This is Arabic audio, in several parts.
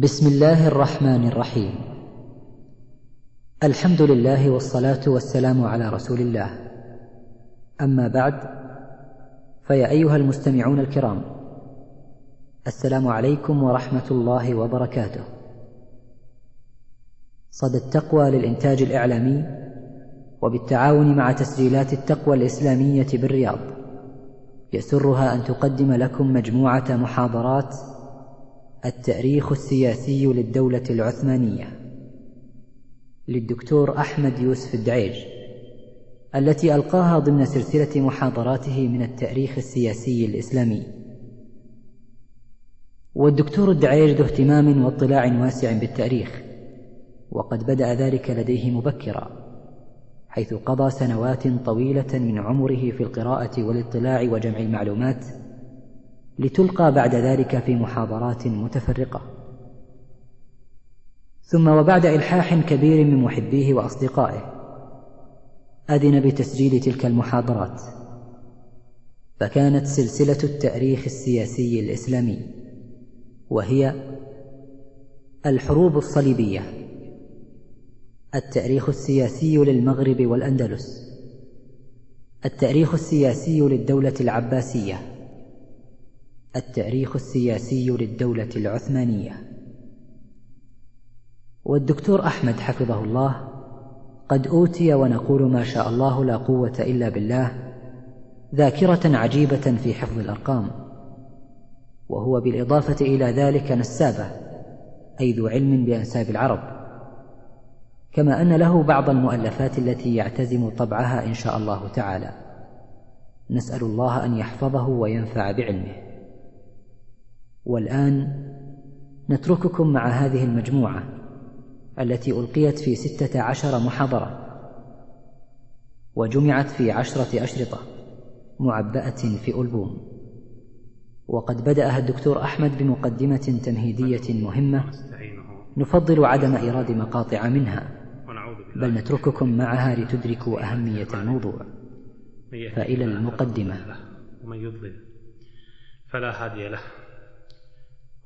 بسم الله الرحمن الرحيم. الحمد لله والصلاة والسلام على رسول الله. أما بعد فيا أيها المستمعون الكرام السلام عليكم ورحمة الله وبركاته. صدى التقوى للإنتاج الإعلامي وبالتعاون مع تسجيلات التقوى الإسلامية بالرياض يسرها أن تقدم لكم مجموعة محاضرات التأريخ السياسي للدولة العثمانية. للدكتور أحمد يوسف الدعيج التي ألقاها ضمن سلسلة محاضراته من التأريخ السياسي الإسلامي. والدكتور الدعيج ذو اهتمام واطلاع واسع بالتأريخ وقد بدأ ذلك لديه مبكرا حيث قضى سنوات طويلة من عمره في القراءة والاطلاع وجمع المعلومات لتلقى بعد ذلك في محاضرات متفرقة. ثم وبعد إلحاح كبير من محبيه وأصدقائه أذن بتسجيل تلك المحاضرات. فكانت سلسلة التأريخ السياسي الإسلامي وهي الحروب الصليبية التأريخ السياسي للمغرب والأندلس التأريخ السياسي للدولة العباسية. التاريخ السياسي للدولة العثمانية. والدكتور أحمد حفظه الله قد أوتي ونقول ما شاء الله لا قوة إلا بالله ذاكرة عجيبة في حفظ الأرقام. وهو بالإضافة إلى ذلك نسابة أي ذو علم بأنساب العرب. كما أن له بعض المؤلفات التي يعتزم طبعها إن شاء الله تعالى. نسأل الله أن يحفظه وينفع بعلمه. والآن نترككم مع هذه المجموعة التي ألقيت في ستة عشر محاضرة وجمعت في عشرة أشرطة معبأة في ألبوم. وقد بدأها الدكتور أحمد بمقدمة تمهيدية مهمة نفضل عدم إيراد مقاطع منها بل نترككم معها لتدركوا أهمية الموضوع. فإلى المقدمة. ومن يضلل فلا هادي له.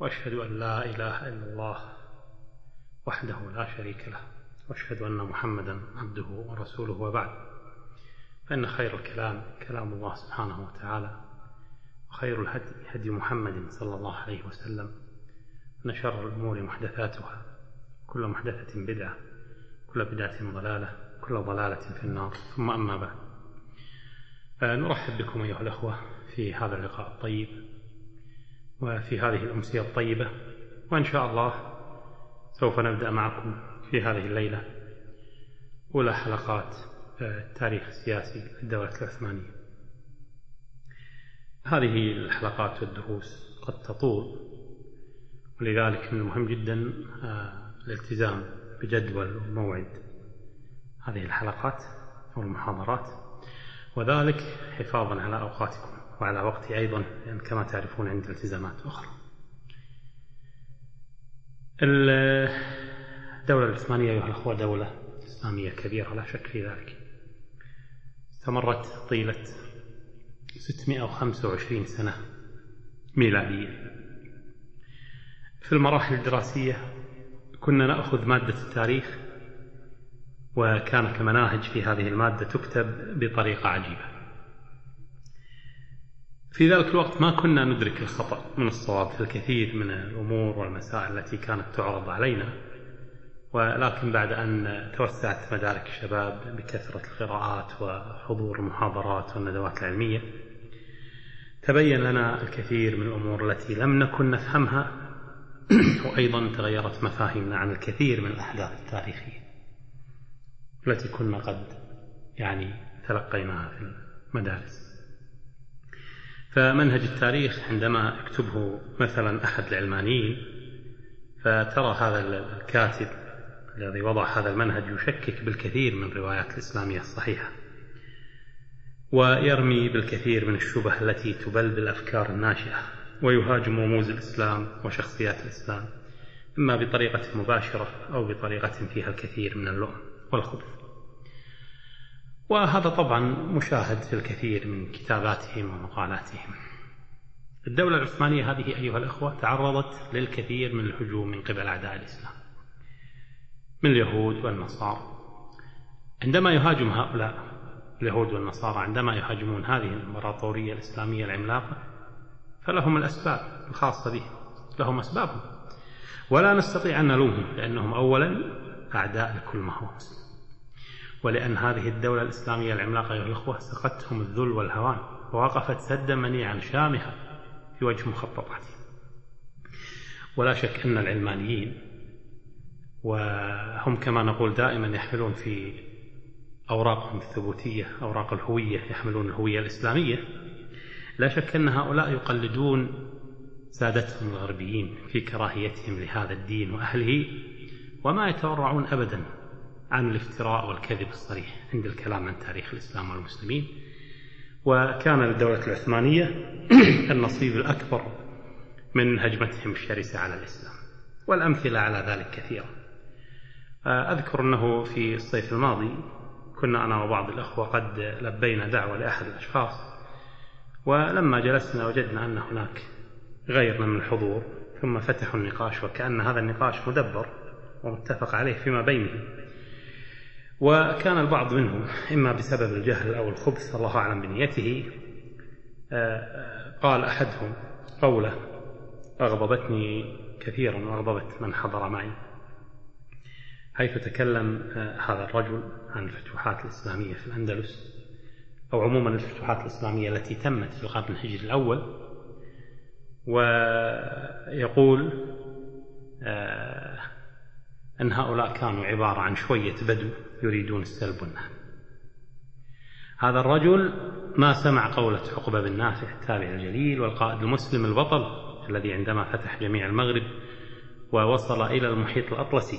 وأشهد أن لا إله إلا الله وحده لا شريك له وأشهد أن محمدا عبده ورسوله وبعد. فإن خير الكلام كلام الله سبحانه وتعالى وخير الهدي هدي محمد صلى الله عليه وسلم أن شر الأمور محدثاتها كل محدثة بدعة كل بدعة ضلالة كل ضلالة في النار. ثم أما بعد نرحب بكم أيها الأخوة في هذا اللقاء الطيب. وفي هذه الأمسية الطيبة وإن شاء الله سوف نبدأ معكم في هذه الليلة أولى حلقات التاريخ السياسي للدولة العثمانية. هذه الحلقات والدروس قد تطول ولذلك من المهم جدا الالتزام بجدول وموعد هذه الحلقات أو المحاضرات وذلك حفاظا على أوقاتكم. وعلى وقتي أيضا لأن كما تعرفون عندي التزامات أخرى. الدولة العثمانية أيها الأخوة دولة إسلامية كبيرة لا شك في ذلك. استمرت طيلة 625 سنة ميلادية. في المراحل الدراسية كنا نأخذ مادة التاريخ وكان كمناهج في هذه المادة تكتب بطريقة عجيبة. في ذلك الوقت ما كنا ندرك الخطأ من الصواب في الكثير من الأمور والمسائل التي كانت تعرض علينا ولكن بعد أن توسعت مدارك الشباب بكثرة القراءات وحضور المحاضرات والندوات العلمية تبين لنا الكثير من الأمور التي لم نكن نفهمها وأيضا تغيرت مفاهيمنا عن الكثير من الأحداث التاريخية التي كنا قد يعني تلقيناها في المدارس. فمنهج التاريخ عندما يكتبه مثلا أحد العلمانيين فترى هذا الكاتب الذي وضع هذا المنهج يشكك بالكثير من الروايات الإسلامية الصحيحة ويرمي بالكثير من الشبه التي تبلبل الأفكار الناشئة ويهاجم رموز الإسلام وشخصيات الإسلام إما بطريقة مباشرة أو بطريقة فيها الكثير من اللؤم والخبث. وهذا طبعا مشاهد في الكثير من كتاباتهم ومقالاتهم. الدولة العثمانية هذه أيها الأخوة تعرضت للكثير من الهجوم من قبل أعداء الإسلام من اليهود والنصارى. عندما يهاجم هؤلاء اليهود والنصارى عندما يهاجمون هذه الإمبراطورية الإسلامية العملاقة فلهم الأسباب الخاصة بهم لهم أسبابهم. ولا نستطيع أن نلومهم لأنهم أولا أعداء لكل ما هو مسلم. ولأن هذه الدولة الإسلامية العملاقة أيها الأخوة سقتهم الذل والهوان ووقفت سدا منيعا شامخا في وجه مخططاتهم ولا شك أن العلمانيين وهم كما نقول دائما يحملون في أوراقهم الثبوتية أوراق الهوية يحملون الهوية الإسلامية لا شك أن هؤلاء يقلدون سادتهم الغربيين في كراهيتهم لهذا الدين وأهله وما يتورعون أبدا. عن الافتراء والكذب الصريح عند الكلام عن تاريخ الإسلام والمسلمين. وكان للدولة العثمانية النصيب الأكبر من هجمتهم الشرسة على الإسلام والأمثلة على ذلك كثيرة. أذكر أنه في الصيف الماضي كنا أنا وبعض الأخوة قد لبينا دعوة لأحد الأشخاص ولما جلسنا وجدنا أن هناك غيرنا من الحضور ثم فتحوا النقاش وكأن هذا النقاش مدبر ومتفق عليه فيما بينهم. وكان البعض منهم إما بسبب الجهل أو الخبث الله أعلم بنيته قال أحدهم قوله أغضبتني كثيرا وأغضبت من حضر معي. حيث تكلم هذا الرجل عن الفتوحات الإسلامية في الأندلس أو عموما الفتوحات الإسلامية التي تمت في القرن الهجري الأول ويقول أن هؤلاء كانوا عبارة عن شوية بدو. يريدون السلب والنهب. هذا الرجل ما سمع قولة عقبة بن نافع التابع الجليل والقائد المسلم البطل الذي عندما فتح جميع المغرب ووصل إلى المحيط الأطلسي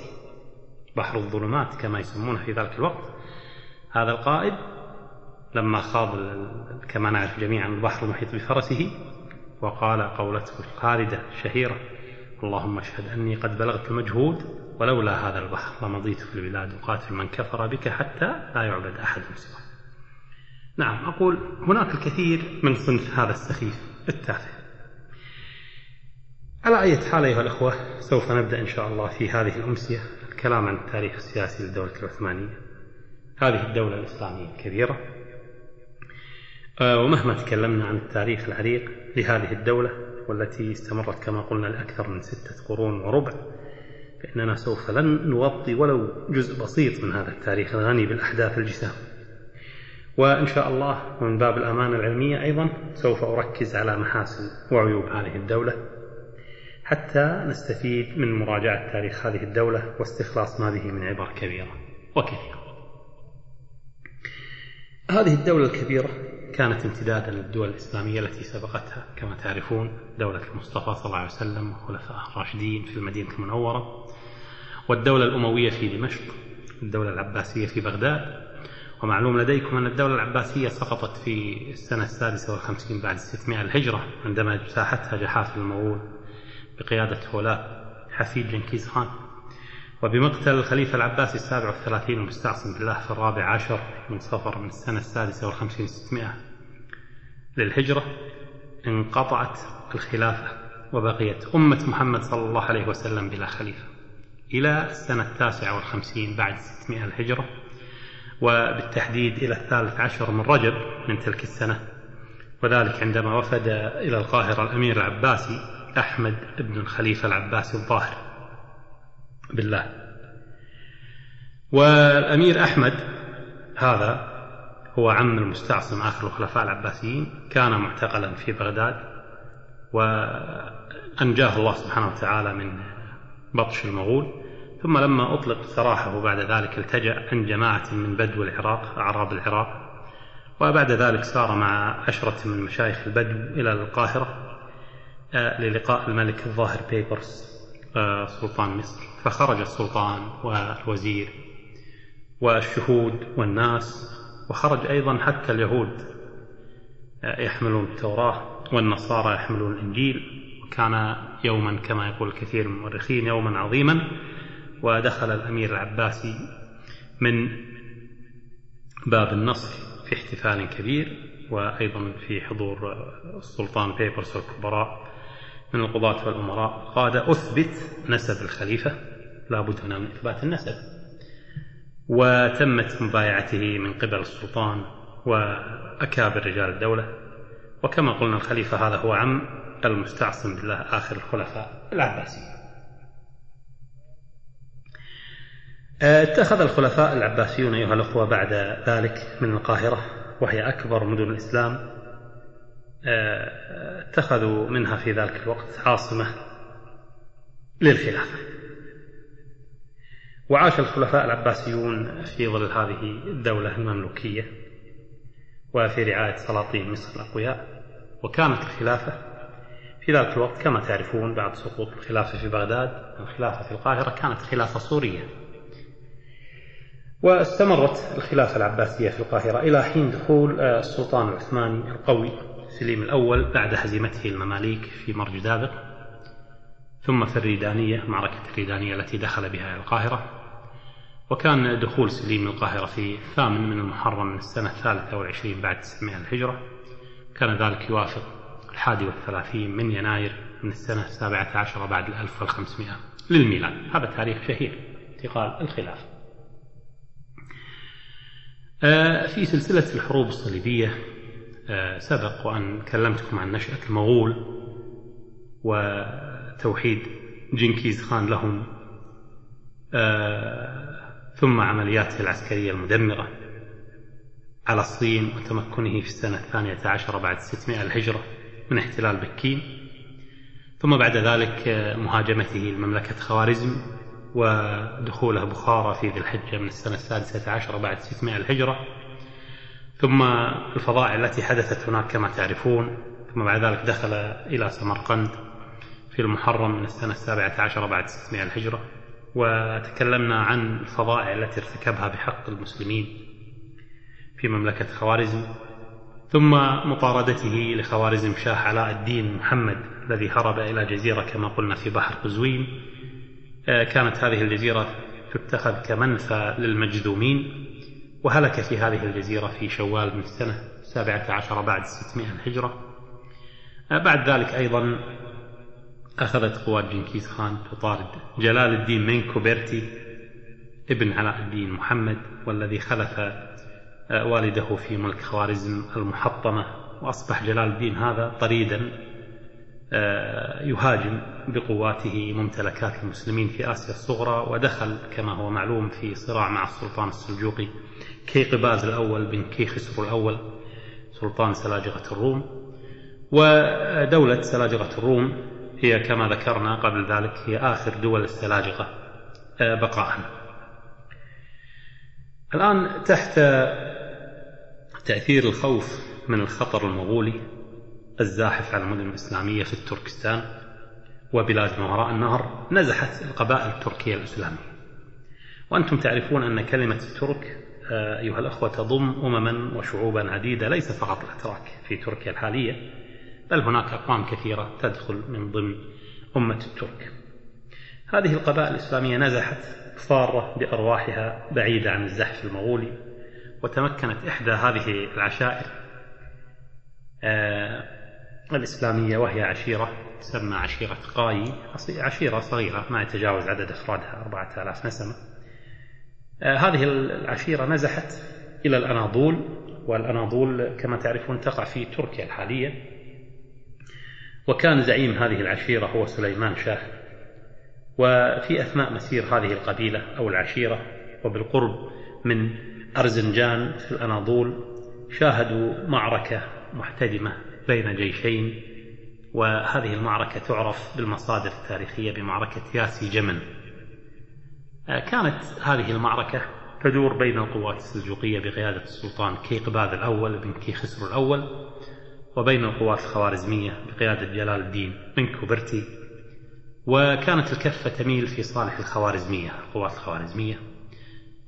بحر الظلمات كما يسمونه في ذلك الوقت هذا القائد لما خاض كما نعرف جميعا البحر المحيط بفرسه وقال قولته الخالدة الشهيرة اللهم اشهد أني قد بلغت المجهود ولولا هذا البحر لمضيت في البلاد أقاتل من كفر بك حتى لا يعبد أحد سواك. نعم أقول هناك الكثير من صنف هذا السخيف التافه. على أي حال أيها الأخوة سوف نبدأ إن شاء الله في هذه الأمسية الكلام عن التاريخ السياسي للدولة العثمانية. هذه الدولة الإسلامية الكبيرة. ومهما تكلمنا عن التاريخ العريق لهذه الدولة والتي استمرت كما قلنا لأكثر من ستة قرون وربع فإننا سوف لن نغطي ولو جزء بسيط من هذا التاريخ الغني بالأحداث الجسام. وإن شاء الله ومن باب الأمانة العلمية أيضا سوف أركز على محاسن وعيوب هذه الدولة حتى نستفيد من مراجعة تاريخ هذه الدولة واستخلاص ما به من عبر كبيرة وكثيرة. هذه الدولة الكبيرة كانت امتدادا للدول الإسلامية التي سبقتها كما تعرفون دولة المصطفى صلى الله عليه وسلم وخلفاء الراشدين في المدينة المنورة. والدولة الأموية في دمشق الدولة العباسية في بغداد. ومعلوم لديكم أن الدولة العباسية سقطت في السنة السادسة والخمسين بعد 600 الهجرة عندما اجتاحتها جحافل المغول بقيادة هولاء حفيد جنكيز خان. وبمقتل الخليفة العباسي السابع والثلاثين المستعصم بالله في الرابع عشر من صفر من السنة السادسة والخمسين ستمائة للهجرة انقطعت الخلافة وبقيت أمة محمد صلى الله عليه وسلم بلا خليفة. إلى السنة التاسعة والخمسين بعد ستمائة الهجرة وبالتحديد إلى الثالث عشر من رجب من تلك السنة. وذلك عندما وفد إلى القاهرة الأمير العباسي أحمد بن الخليفة العباسي الظاهر. بالله. والأمير أحمد هذا هو عم المستعصم آخر الخلفاء العباسيين كان معتقلا في بغداد وأنجاه الله سبحانه وتعالى من بطش المغول. ثم لما أطلق سراحه بعد ذلك التجأ عند جماعة من بدو العراق أعراب العراق وبعد ذلك سار مع عشرة من مشايخ البدو إلى القاهرة للقاء الملك الظاهر بيبرس سلطان مصر. فخرج السلطان والوزير والشهود والناس وخرج أيضا حتى اليهود يحملون التوراة والنصارى يحملون الإنجيل وكان يوما كما يقول الكثير من المؤرخين يوما عظيما. ودخل الأمير العباسي من باب النصر في احتفال كبير وأيضا في حضور السلطان بيبرس الكبراء من القضاة والأمراء. قال أثبت نسب الخليفة لا بد هنا من إثبات النسب. وتمت مبايعته من قبل السلطان وأكابر رجال الدولة. وكما قلنا الخليفة هذا هو عم المستعصم بالله آخر الخلفاء العباسيين. اتخذ الخلفاء العباسيون أيها الأخوة بعد ذلك من القاهرة وهي أكبر مدن الإسلام. اتخذوا منها في ذلك الوقت عاصمة للخلافة. وعاش الخلفاء العباسيون في ظل هذه الدولة المملوكية وفي رعاية سلاطين مصر الأقوياء. وكانت الخلافة في ذلك الوقت كما تعرفون بعد سقوط الخلافة في بغداد الخلافة في القاهرة كانت خلافة سورية. واستمرت الخلافة العباسية في القاهرة إلى حين دخول السلطان العثماني القوي سليم الأول بعد هزيمته المماليك في مرج دابق ثم في الريدانية معركة الريدانية التي دخل بها القاهرة. وكان دخول سليم القاهرة في الثامن من المحرم من السنة الثالثة والعشرين بعد 900 الهجرة. كان ذلك يوافق الحادي والثلاثين من يناير من السنة السابعة عشر بعد الألف والخمسمائة للميلاد. هذا تاريخ شهير انتقال الخلافة. آه، في سلسلة الحروب الصليبية آه، سبق وأن كلمتكم عن نشأة المغول وتوحيد جنكيز خان لهم آه، ثم عملياته العسكرية المدمرة على الصين وتمكنه في السنة الثانية عشر بعد 600 الهجرة من احتلال بكين. ثم بعد ذلك مهاجمته لمملكة خوارزم ودخوله بخارى في ذي الحجة من السنة السادسة عشر بعد 600 الهجرة. ثم الفضائع التي حدثت هناك كما تعرفون ثم بعد ذلك دخل إلى سمرقند في المحرم من السنة السابعة عشر بعد 600 الهجرة. وتكلمنا عن الفضائع التي ارتكبها بحق المسلمين في مملكة خوارزم ثم مطاردته لخوارزم شاه علاء الدين محمد الذي هرب إلى جزيرة كما قلنا في بحر قزوين. كانت هذه الجزيرة تتخذ كمنفى للمجذومين وهلك في هذه الجزيرة في شوال من السنة السابعة عشر بعد 600 الهجرة. آه، بعد ذلك أيضا أخذت قوات جنكيز خان تطارد جلال الدين منكوبرتي ابن علاء الدين محمد والذي خلف آه، والده في ملك خوارزم المحطمة وأصبح جلال الدين هذا طريدا آه، يهاجم بقواته ممتلكات المسلمين في آسيا الصغرى ودخل كما هو معلوم في صراع مع السلطان السلجوقي كيقباز الأول بن كيخسرو الأول سلطان سلاجقة الروم. ودولة سلاجقة الروم هي كما ذكرنا قبل ذلك هي آخر دول السلاجقة آه، بقاء. الآن تحت تأثير الخوف من الخطر المغولي الزاحف على المدن الإسلامية في التركستان وبلاد ما وراء النهر نزحت القبائل التركية الإسلامية. وأنتم تعرفون أن كلمة الترك آه، أيها الأخوة تضم أمما وشعوبا عديدة ليس فقط الأتراك في تركيا الحالية بل هناك أقوام كثيرة تدخل من ضمن أمة الترك. هذه القبائل الإسلامية نزحت فارة بأرواحها بعيدة عن الزحف المغولي وتمكنت إحدى هذه العشائر آه، الإسلامية وهي عشيرة تسمى عشيرة قاي عشيرة صغيرة ما يتجاوز عدد أفرادها أربعة آلاف نسمة. آه، هذه العشيرة نزحت إلى الأناضول والأناضول كما تعرفون تقع في تركيا الحالية وكان زعيم هذه العشيرة هو سليمان شاه. وفي أثناء مسير هذه القبيلة أو العشيرة وبالقرب من أرزنجان في الأناضول شاهدوا معركة محتدمة. بين جيشين وهذه المعركة تعرف بالمصادر التاريخية بمعركة ياسي جمن. آه، كانت هذه المعركة تدور بين القوات السلجوقية بقيادة السلطان كيقباذ الأول بن كيخسرو الأول وبين القوات الخوارزمية بقيادة جلال الدين بن كوبرتي. وكانت الكفة تميل في صالح الخوارزمية القوات الخوارزمية.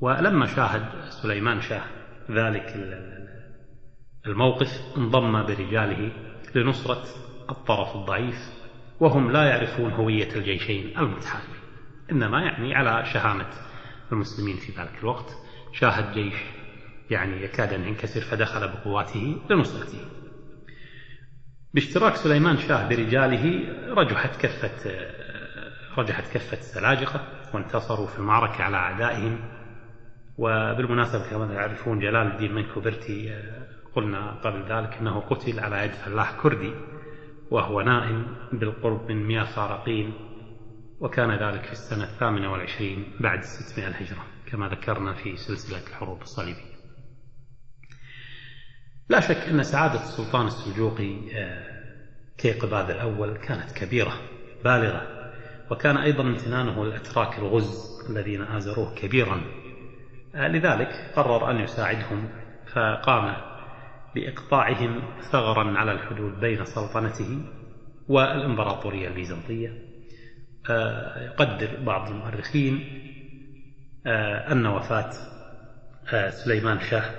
ولما شاهد سليمان شاه ذلك الموقف انضم برجاله لنصرة الطرف الضعيف وهم لا يعرفون هوية الجيشين المتحالفين إنما يعني على شهامة المسلمين في ذلك الوقت. شاهد جيش يعني يكاد أن ينكسر فدخل بقواته لنصرته. باشتراك سليمان شاه برجاله رجحت كفة رجحت كفة السلاجقة وانتصروا في المعركة على أعدائهم. وبالمناسبة كما تعرفون جلال الدين منكوبرتي قلنا قبل ذلك أنه قتل على يد فلاح كردي وهو نائم بالقرب من مياه فارقين وكان ذلك في السنة الثامنة والعشرين بعد 600 الهجرة كما ذكرنا في سلسلة الحروب الصليبية. لا شك أن سعادة السلطان السلجوقي آه، كيقباد الأول كانت كبيرة بالغة وكان أيضا امتنانه للأتراك الغز الذين آزروه كبيرا آه، لذلك قرر أن يساعدهم فقام بإقطاعهم ثغرا على الحدود بين سلطنته والإمبراطورية البيزنطية. آه، يقدر بعض المؤرخين أن وفاة سليمان شاه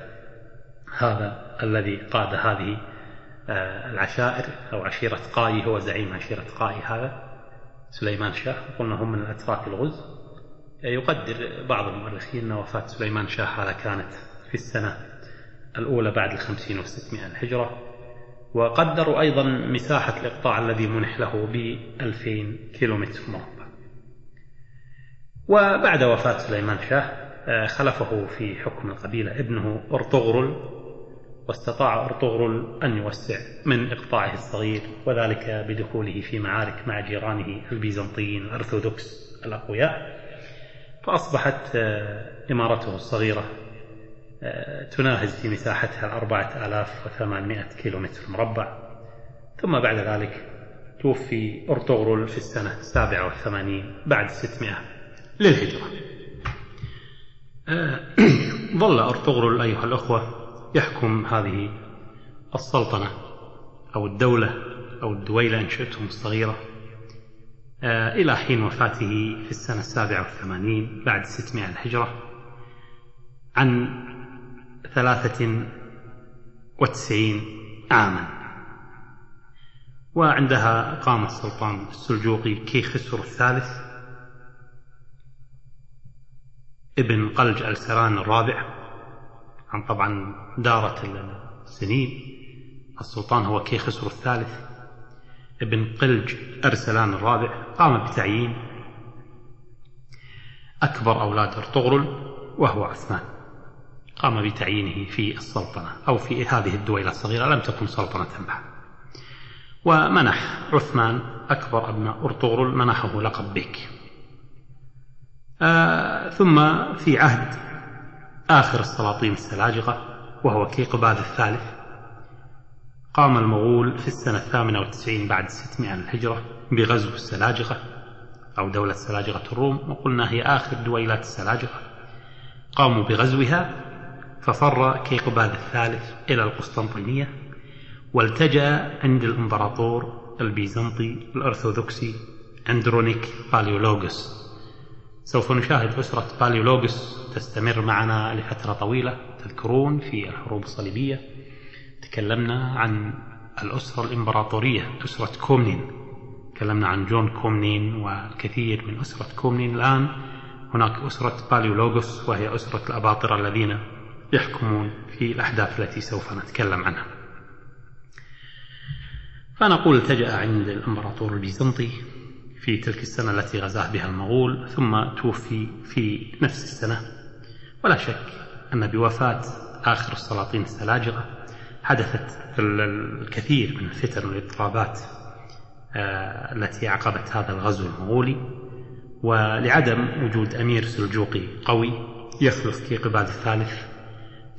هذا الذي قاد هذه آه، العشائر أو عشيرة قاي هو زعيم عشيرة قاي هذا سليمان شاه. قلنا هم من الأتراك الغز. يقدر بعض المؤرخين أن وفاة سليمان شاه هذا كانت في السنة الأولى بعد الخمسين وستمائة الهجرة وقدروا أيضا مساحة الإقطاع الذي منح له بألفين كيلومتر مربع. وبعد وفاة سليمان شاه آه، خلفه في حكم القبيلة ابنه أرطغرل واستطاع أرطغرل أن يوسع من إقطاعه الصغير وذلك بدخوله في معارك مع جيرانه البيزنطيين الأرثوذكس الأقوياء. فأصبحت آه، إمارته الصغيرة تناهز في مساحتها أربعة آلاف وثمانمائة كيلومتر مربع. ظم بعد ذلك توفي أرطغرل في السنة السابعة والثمانين بعد ستمائة للهجرة. آه، ظل أرطغرل أيها الأخوة يحكم هذه السلطنة أو الدولة أو الدويلة إن شئتم الصغيرة آه، إلى حين وفاته في السنة السابعة والثمانين بعد ستمائة الهجرة عن ثلاثة وتسعين عاما. وعندها قام السلطان السلجوقي كيخسر الثالث ابن قلج السران الرابع. عن طبعا دارت السنين. السلطان هو كيخسرو الثالث. ابن قلج أرسلان الرابع. قام بتعيين أكبر أولاد أرطغرل وهو عثمان. قام بتعيينه في السلطنة أو في هذه الدويلة الصغيرة لم تكن سلطنة بعد ومنح عثمان أكبر أبناء أرطغرل منحه لقب بيك آه ثم في عهد آخر السلاطين السلاجقة وهو كيقباد الثالث قام المغول في السنة الثامنة والتسعين بعد ستمائة الهجرة بغزو السلاجقة أو دولة سلاجقة الروم وقلنا هي آخر دويلات السلاجقة. قاموا بغزوها ففر كيقباد الثالث إلى القسطنطينية والتجأ عند الإمبراطور البيزنطي الأرثوذكسي أندرونيك باليولوغوس. سوف نشاهد أسرة باليولوغوس تستمر معنا لفترة طويلة تذكرون في الحروب الصليبية تكلمنا عن الأسرة الإمبراطورية أسرة كومنين. تكلمنا عن جون كومنين والكثير من أسرة كومنين. الآن هناك أسرة باليولوغوس وهي أسرة الأباطرة الذين يحكمون في الأحداث التي سوف نتكلم عنها. فنقول التجأ عند الإمبراطور البيزنطي في تلك السنة التي غزاه بها المغول ثم توفي في نفس السنة. ولا شك أن بوفاة آخر السلاطين السلاجقة حدثت الكثير من الفتن والإضطرابات آه، التي عقبت هذا الغزو المغولي. ولعدم وجود أمير سلجوقي قوي يخلف كيقباد الثالث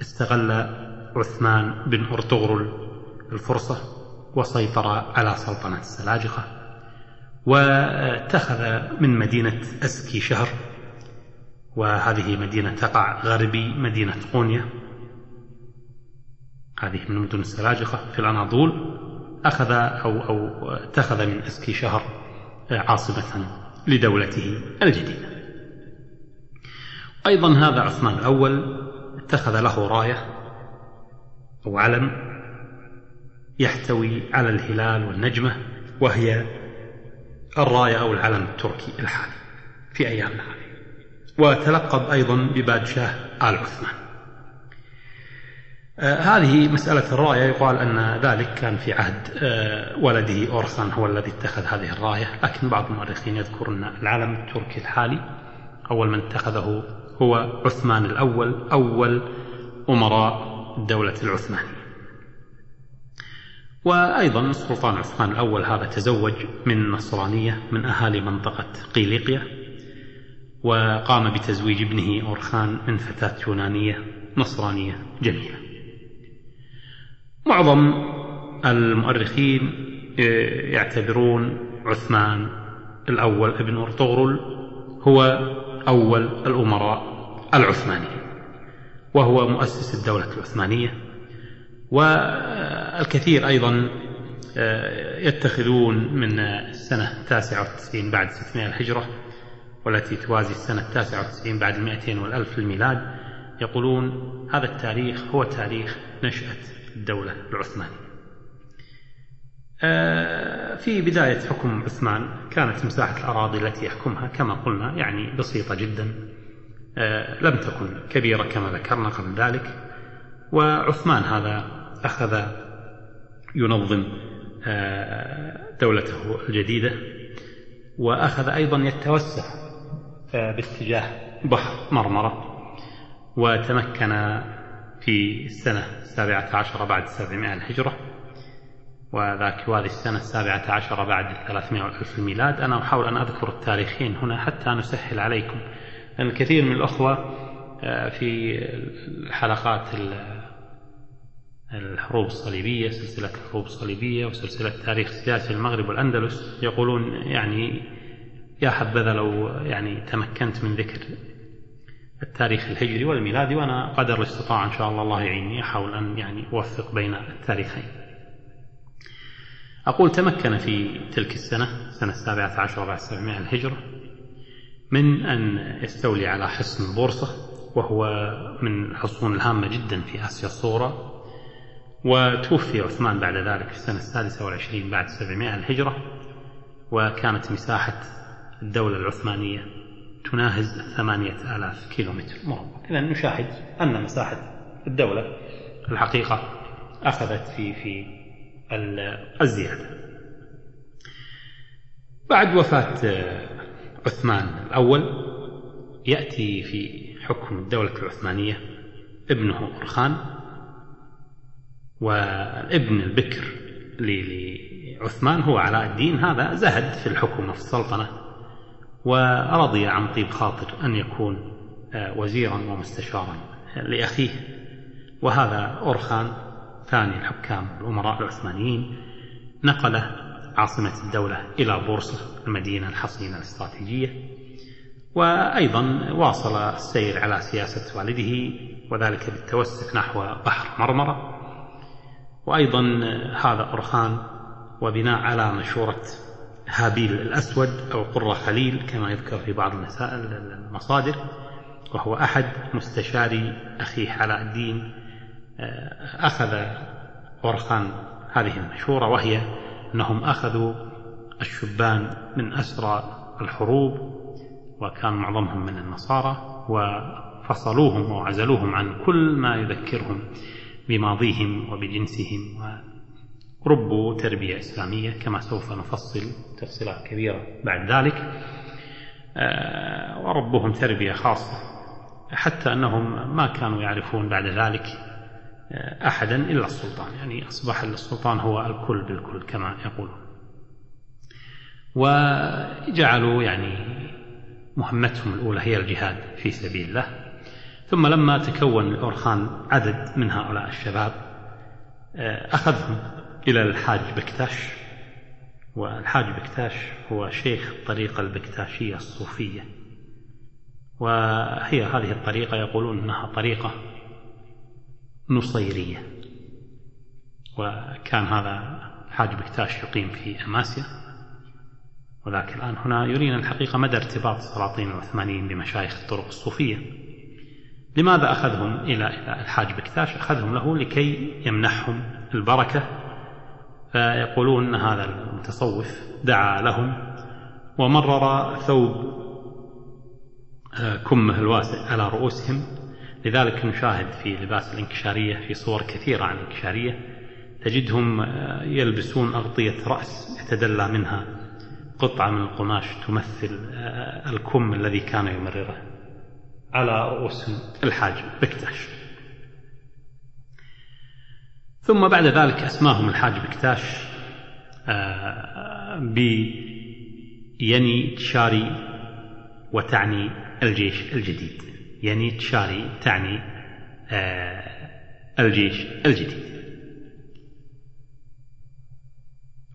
استغل عثمان بن أرطغرل الفرصة وسيطر على سلطنة السلاجقة واتخذ من مدينة أسكي شهر وهذه مدينة تقع غربي مدينة قونيا هذه من مدن السلاجقة في الأناضول. أخذ أو أو اتخذ من أسكي شهر عاصمة لدولته الجديدة. أيضا هذا عثمان الأول اتخذ له راية أو علم يحتوي على الهلال والنجمة وهي الراية أو العلم التركي الحالي في أيامنا هذه. وتلقب أيضا ببادشاه آل عثمان. آه، هذه مسألة الراية يقال أن ذلك كان في عهد آه، ولده أورخان هو الذي اتخذ هذه الراية. لكن بعض المؤرخين يذكر أن العلم التركي الحالي أول من اتخذه هو عثمان الأول أول أمراء الدولة العثمانية وأيضا السلطان عثمان الأول هذا تزوج من نصرانية من أهالي منطقة قيليقيا وقام بتزويج ابنه أورخان من فتاة يونانية نصرانية جميلة. معظم المؤرخين يعتبرون عثمان الأول ابن أرطغرل هو أول الأمراء العثمانيين وهو مؤسس الدولة العثمانية. والكثير أيضا يتخذون من السنة 99 بعد 600 الهجرة والتي توازي السنة 99 بعد 200 والألف الميلاد يقولون هذا التاريخ هو تاريخ نشأة الدولة العثمانية. آه، في بداية حكم عثمان كانت مساحة الأراضي التي يحكمها كما قلنا يعني بسيطة جدا. آه، لم تكن كبيرة كما ذكرنا قبل ذلك. وعثمان هذا أخذ ينظم آه، دولته الجديدة وأخذ أيضا يتوسع باتجاه بحر مرمرة وتمكن في السنة السابعة عشر بعد السبعمائة الهجرة. وذاك وهذه السنة السابعة عشر بعد الثلاثمائة ألف الميلاد. أنا أحاول أن أذكر التاريخين هنا حتى نسهل عليكم. لأن الكثير من الأخوة آه، في الحلقات الحروب الصليبية سلسلة الحروب الصليبية وسلسلة تاريخ سياسي المغرب والأندلس يقولون يعني يا حبذا لو يعني تمكنت من ذكر التاريخ الهجري والميلادي وأنا قدر الاستطاعة إن شاء الله الله يعيني أحاول أن يعني أوفق بين التاريخين. أقول تمكن في تلك السنة سنة السابعة عشر بعد سبعمائة الهجرة من أن يستولي على حصن البورصة وهو من الحصون الهامة جدا في آسيا الصغرى وتوفي عثمان بعد ذلك في السنة السادسة والعشرين بعد سبعمائة الهجرة وكانت مساحة الدولة العثمانية تناهز ثمانية آلاف كيلومتر. مربع إذا نشاهد أن مساحة الدولة الحقيقة أخذت في في الزيادة. بعد وفاة عثمان الأول يأتي في حكم الدولة العثمانية ابنه أرخان والابن البكر لعثمان هو علاء الدين هذا زهد في الحكم وفي السلطنة ورضي عن طيب خاطر أن يكون آه، وزيرا ومستشارا لأخيه وهذا أورخان ثاني الحكام الأمراء العثمانيين نقل عاصمة الدولة إلى بورصة المدينة الحصينة الاستراتيجية وأيضا واصل السير على سياسة والده وذلك بالتوسع نحو بحر مرمرة. وأيضا هذا أرخان وبناء على مشورة هابيل الأسود أو قرة خليل كما يذكر في بعض المصادر وهو أحد مستشاري أخيه علاء الدين أخذ أورخان هذه المشورة وهي أنهم أخذوا الشبان من أسرى الحروب وكان معظمهم من النصارى وفصلوهم وعزلوهم عن كل ما يذكرهم بماضيهم وبجنسهم ربوا تربية إسلامية كما سوف نفصل تفصيلات كبيرة بعد ذلك. آه، وربهم تربية خاصة حتى أنهم ما كانوا يعرفون بعد ذلك أحدا إلا السلطان يعني أصبح السلطان هو الكل بالكل كما يقولون. وجعلوا يعني مهمتهم الأولى هي الجهاد في سبيل الله. ثم لما تكون الأورخان عدد من هؤلاء الشباب آه، أخذهم إلى الحاج بكتاش. والحاج بكتاش هو شيخ الطريقة البكتاشية الصوفية. وهي هذه الطريقة يقولون أنها طريقة نصيرية. وكان هذا الحاج بكتاش يقيم في أماسيا. ولكن الآن هنا يرينا الحقيقة مدى ارتباط السلاطين العثمانيين بمشايخ الطرق الصوفية. لماذا أخذهم إلى الحاج بكتاش؟ أخذهم له لكي يمنحهم البركة. فيقولون أن هذا المتصوف دعا لهم ومرر ثوب آه، كمه الواسع على رؤوسهم. لذلك نشاهد في لباس الانكشارية في صور كثيرة عن الانكشارية تجدهم يلبسون أغطية رأس يتدلى منها قطعة من القماش تمثل الكم الذي كان يمرره على رؤوسهم الحاج بكتاش. ثم بعد ذلك أسماهم الحاج بكتاش Yeni çeri وتعني الجيش الجديد. Yeni çeri تعني آه، الجيش الجديد.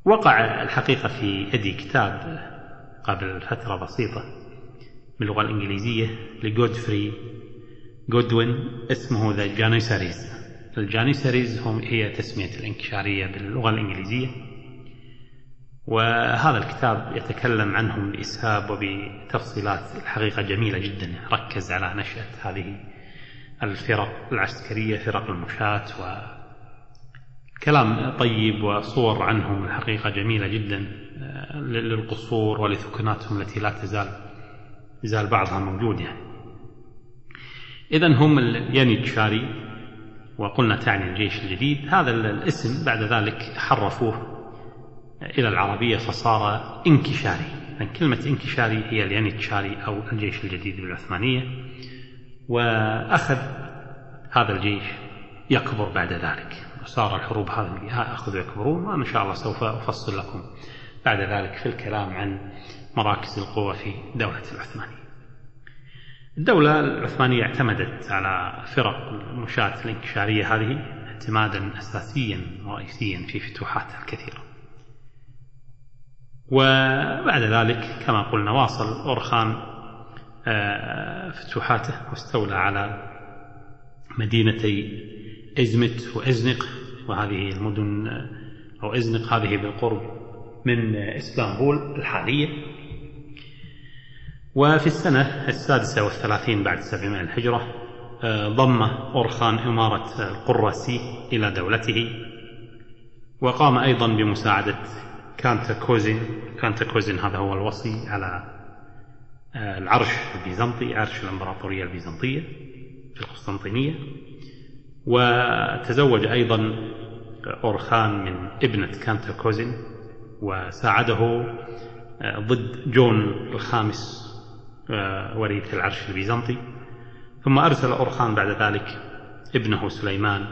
وقع الحقيقة في يدي كتاب قبل فترة بسيطة باللغة الإنجليزية لجودفري جودوين اسمه The Janissaries ال Janissaries هم هي تسمية الانكشارية باللغة الإنجليزية. وهذا الكتاب يتكلم عنهم بإسهاب وبتفصيلات الحقيقة جميلة جدا. ركز على نشأة هذه الفرق العسكرية فرق المشاة وكلام طيب وصور عنهم الحقيقة جميلة جدا آه، للقصور ولثكناتهم التي لا تزال يزال بعضها موجود يعني إذا هم اليانيتشاري وقلنا تعني الجيش الجديد. هذا الاسم بعد ذلك حرفوه. إلى العربية فصار انكشاري. كلمة انكشاري هي اليانيتشاري أو الجيش الجديد بالعثمانية وأخذ هذا الجيش يكبر بعد ذلك. وصار الحروب هذه أخذوا يكبرون وإن شاء الله سوف أفصل لكم بعد ذلك في الكلام عن مراكز القوة في دولة العثمانية. الدولة العثمانية اعتمدت على فرق المشاة الانكشارية هذه اعتمادا أساسيا ورئيسيا في فتوحاتها الكثيرة. وبعد ذلك كما قلنا واصل أورخان آه، فتوحاته واستولى على مدينتي إزمت وإزنق وهذه المدن أو إزنق هذه بالقرب من إسطنبول الحالية. وفي السنة السادسة والثلاثين بعد سبعمائة الهجرة آه، ضم أورخان إمارة القراسي إلى دولته وقام أيضا بمساعدة كانتا كوزين كانتا كوزين هذا هو الوصي على آه، العرش البيزنطي عرش الإمبراطورية البيزنطية في القسطنطينية. وتزوج أيضا أورخان من ابنة كانتا كوزين وساعده آه، ضد جون الخامس آه، وريث العرش البيزنطي. ثم أرسل أورخان بعد ذلك ابنه سليمان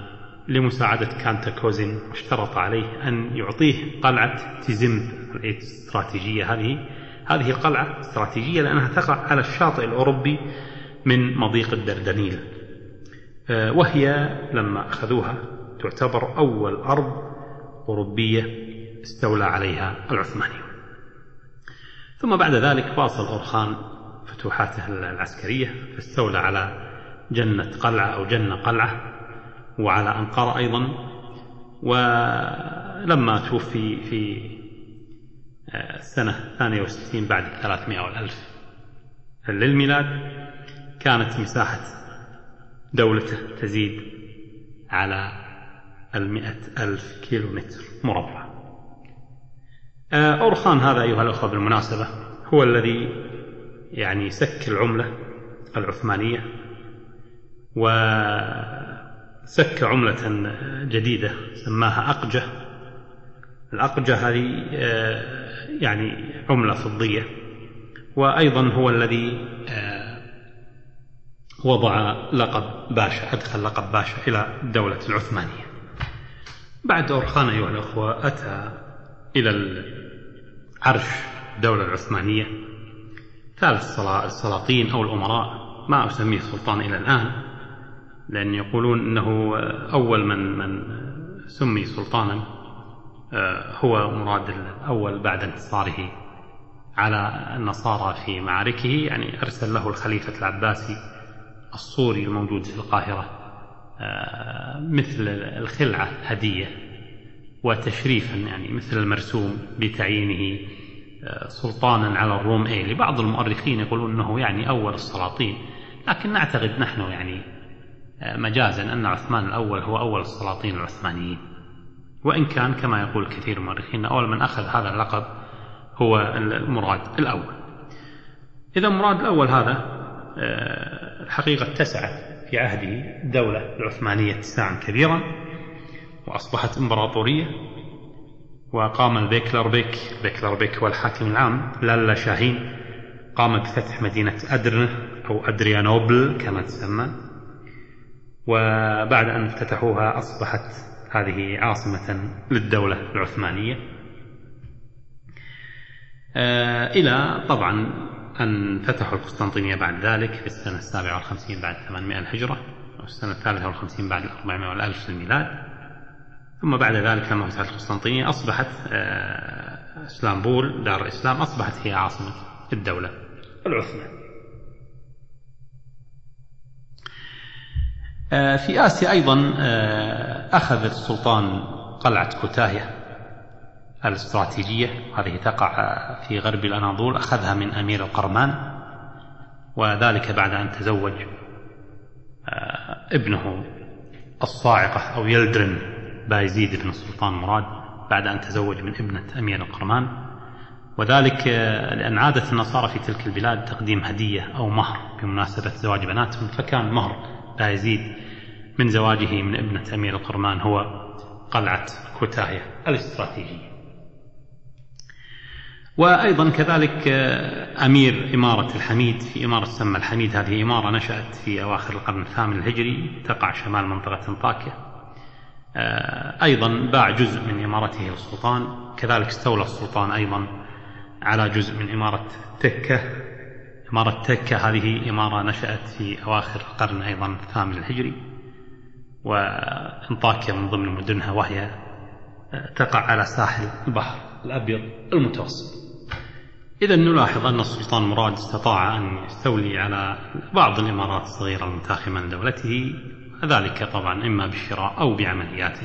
لمساعدة كانتا كوزين واشترط عليه أن يعطيه قلعة تزم الاستراتيجية هذه هذه القلعة استراتيجية لأنها تقع على الشاطئ الأوروبي من مضيق الدردنيل. آه، وهي لما أخذوها تعتبر أول أرض أوروبية استولى عليها العثمانيون. ثم بعد ذلك واصل أورخان فتوحاته العسكرية فاستولى على جنة قلعة أو جنة قلعة. وعلى أنقرة أيضا. ولما توفي في السنة آه، الثانية والستين بعد الثلاثمائة والألف للميلاد كانت مساحة دولته تزيد على المئة ألف كيلو متر مربع. آه، أورخان هذا أيها الأخوة بالمناسبة هو الذي يعني سك العملة العثمانية و سك عملة جديدة سماها أقجة. الأقجة هذه آه، يعني عملة فضية وأيضا هو الذي آه، وضع لقب باشا أدخل لقب باشا إلى الدولة العثمانية. بعد أورخان أيها الأخوة أتى إلى العرش الدولة العثمانية. ثالث السلاطين أو الأمراء ما أسميه سلطان إلى الآن. لأن يقولون أنه أول من من سمي سلطانا آه، هو مراد الأول بعد انتصاره على النصارى في معاركه. يعني أرسل له الخليفة العباسي الصوري الموجود في القاهرة آه، مثل الخلعة هدية وتشريفا يعني مثل المرسوم بتعيينه آه، سلطانا على الروم. إيه لبعض المؤرخين يقولون أنه يعني أول السلاطين لكن نعتقد نحن يعني مجازا أن عثمان الأول هو أول السلاطين العثمانيين. وإن كان كما يقول كثير من المؤرخين أول من أخذ هذا اللقب هو المراد الأول. إذا مراد الأول هذا آه، الحقيقة اتسع في عهده الدولة العثمانية اتساعا كبيرا وأصبحت إمبراطورية وقام البيكلر بيك بيكلر بيك هو الحاكم العام لالا شاهين قام بفتح مدينة أدرنة أو أدريانوبل كما تسمى. وبعد أن افتتحوها أصبحت هذه عاصمة للدولة العثمانية. آه، إلى طبعا أن فتحوا القسطنطينية بعد ذلك في السنة السابعة والخمسين بعد 800 الهجرة والسنة الثالثة والخمسين بعد 400 والألف للميلاد ثم بعد ذلك لما فتحت القسطنطينية أصبحت آه، إسلامبول دار الإسلام أصبحت هي عاصمة الدولة العثمانية آه، في آسيا أيضا أخذ السلطان قلعة كوتاهية الاستراتيجية. هذه تقع في غرب الأناضول أخذها من أمير القرمان وذلك بعد أن تزوج آه، ابنه الصاعقة أو يلدرن بايزيد بن السلطان مراد بعد أن تزوج من ابنة أمير القرمان. وذلك آه، لأن عادة النصارى في تلك البلاد تقديم هدية أو مهر بمناسبة زواج بناتهم فكان مهر بايزيد من زواجه من ابنة أمير القرمان هو قلعة كوتاهية الإستراتيجية. وأيضا كذلك آه، أمير إمارة الحميد في إمارة تسمى الحميد هذه إمارة نشأت في أواخر القرن الثامن الهجري تقع شمال منطقة انطاكيا آه، أيضا باع جزء من إمارته للسلطان كذلك استولى السلطان أيضا على جزء من إمارة تكة إمارة تكة هذه إمارة نشأت في أواخر القرن أيضا الثامن الهجري وانطاكيا من ضمن مدنها وهي آه، تقع على ساحل البحر الأبيض المتوسط. إذا نلاحظ أن السلطان مراد استطاع أن يستولي على بعض الإمارات الصغيرة المتاخمة لدولته ذلك طبعا إما بالشراء أو بعمليات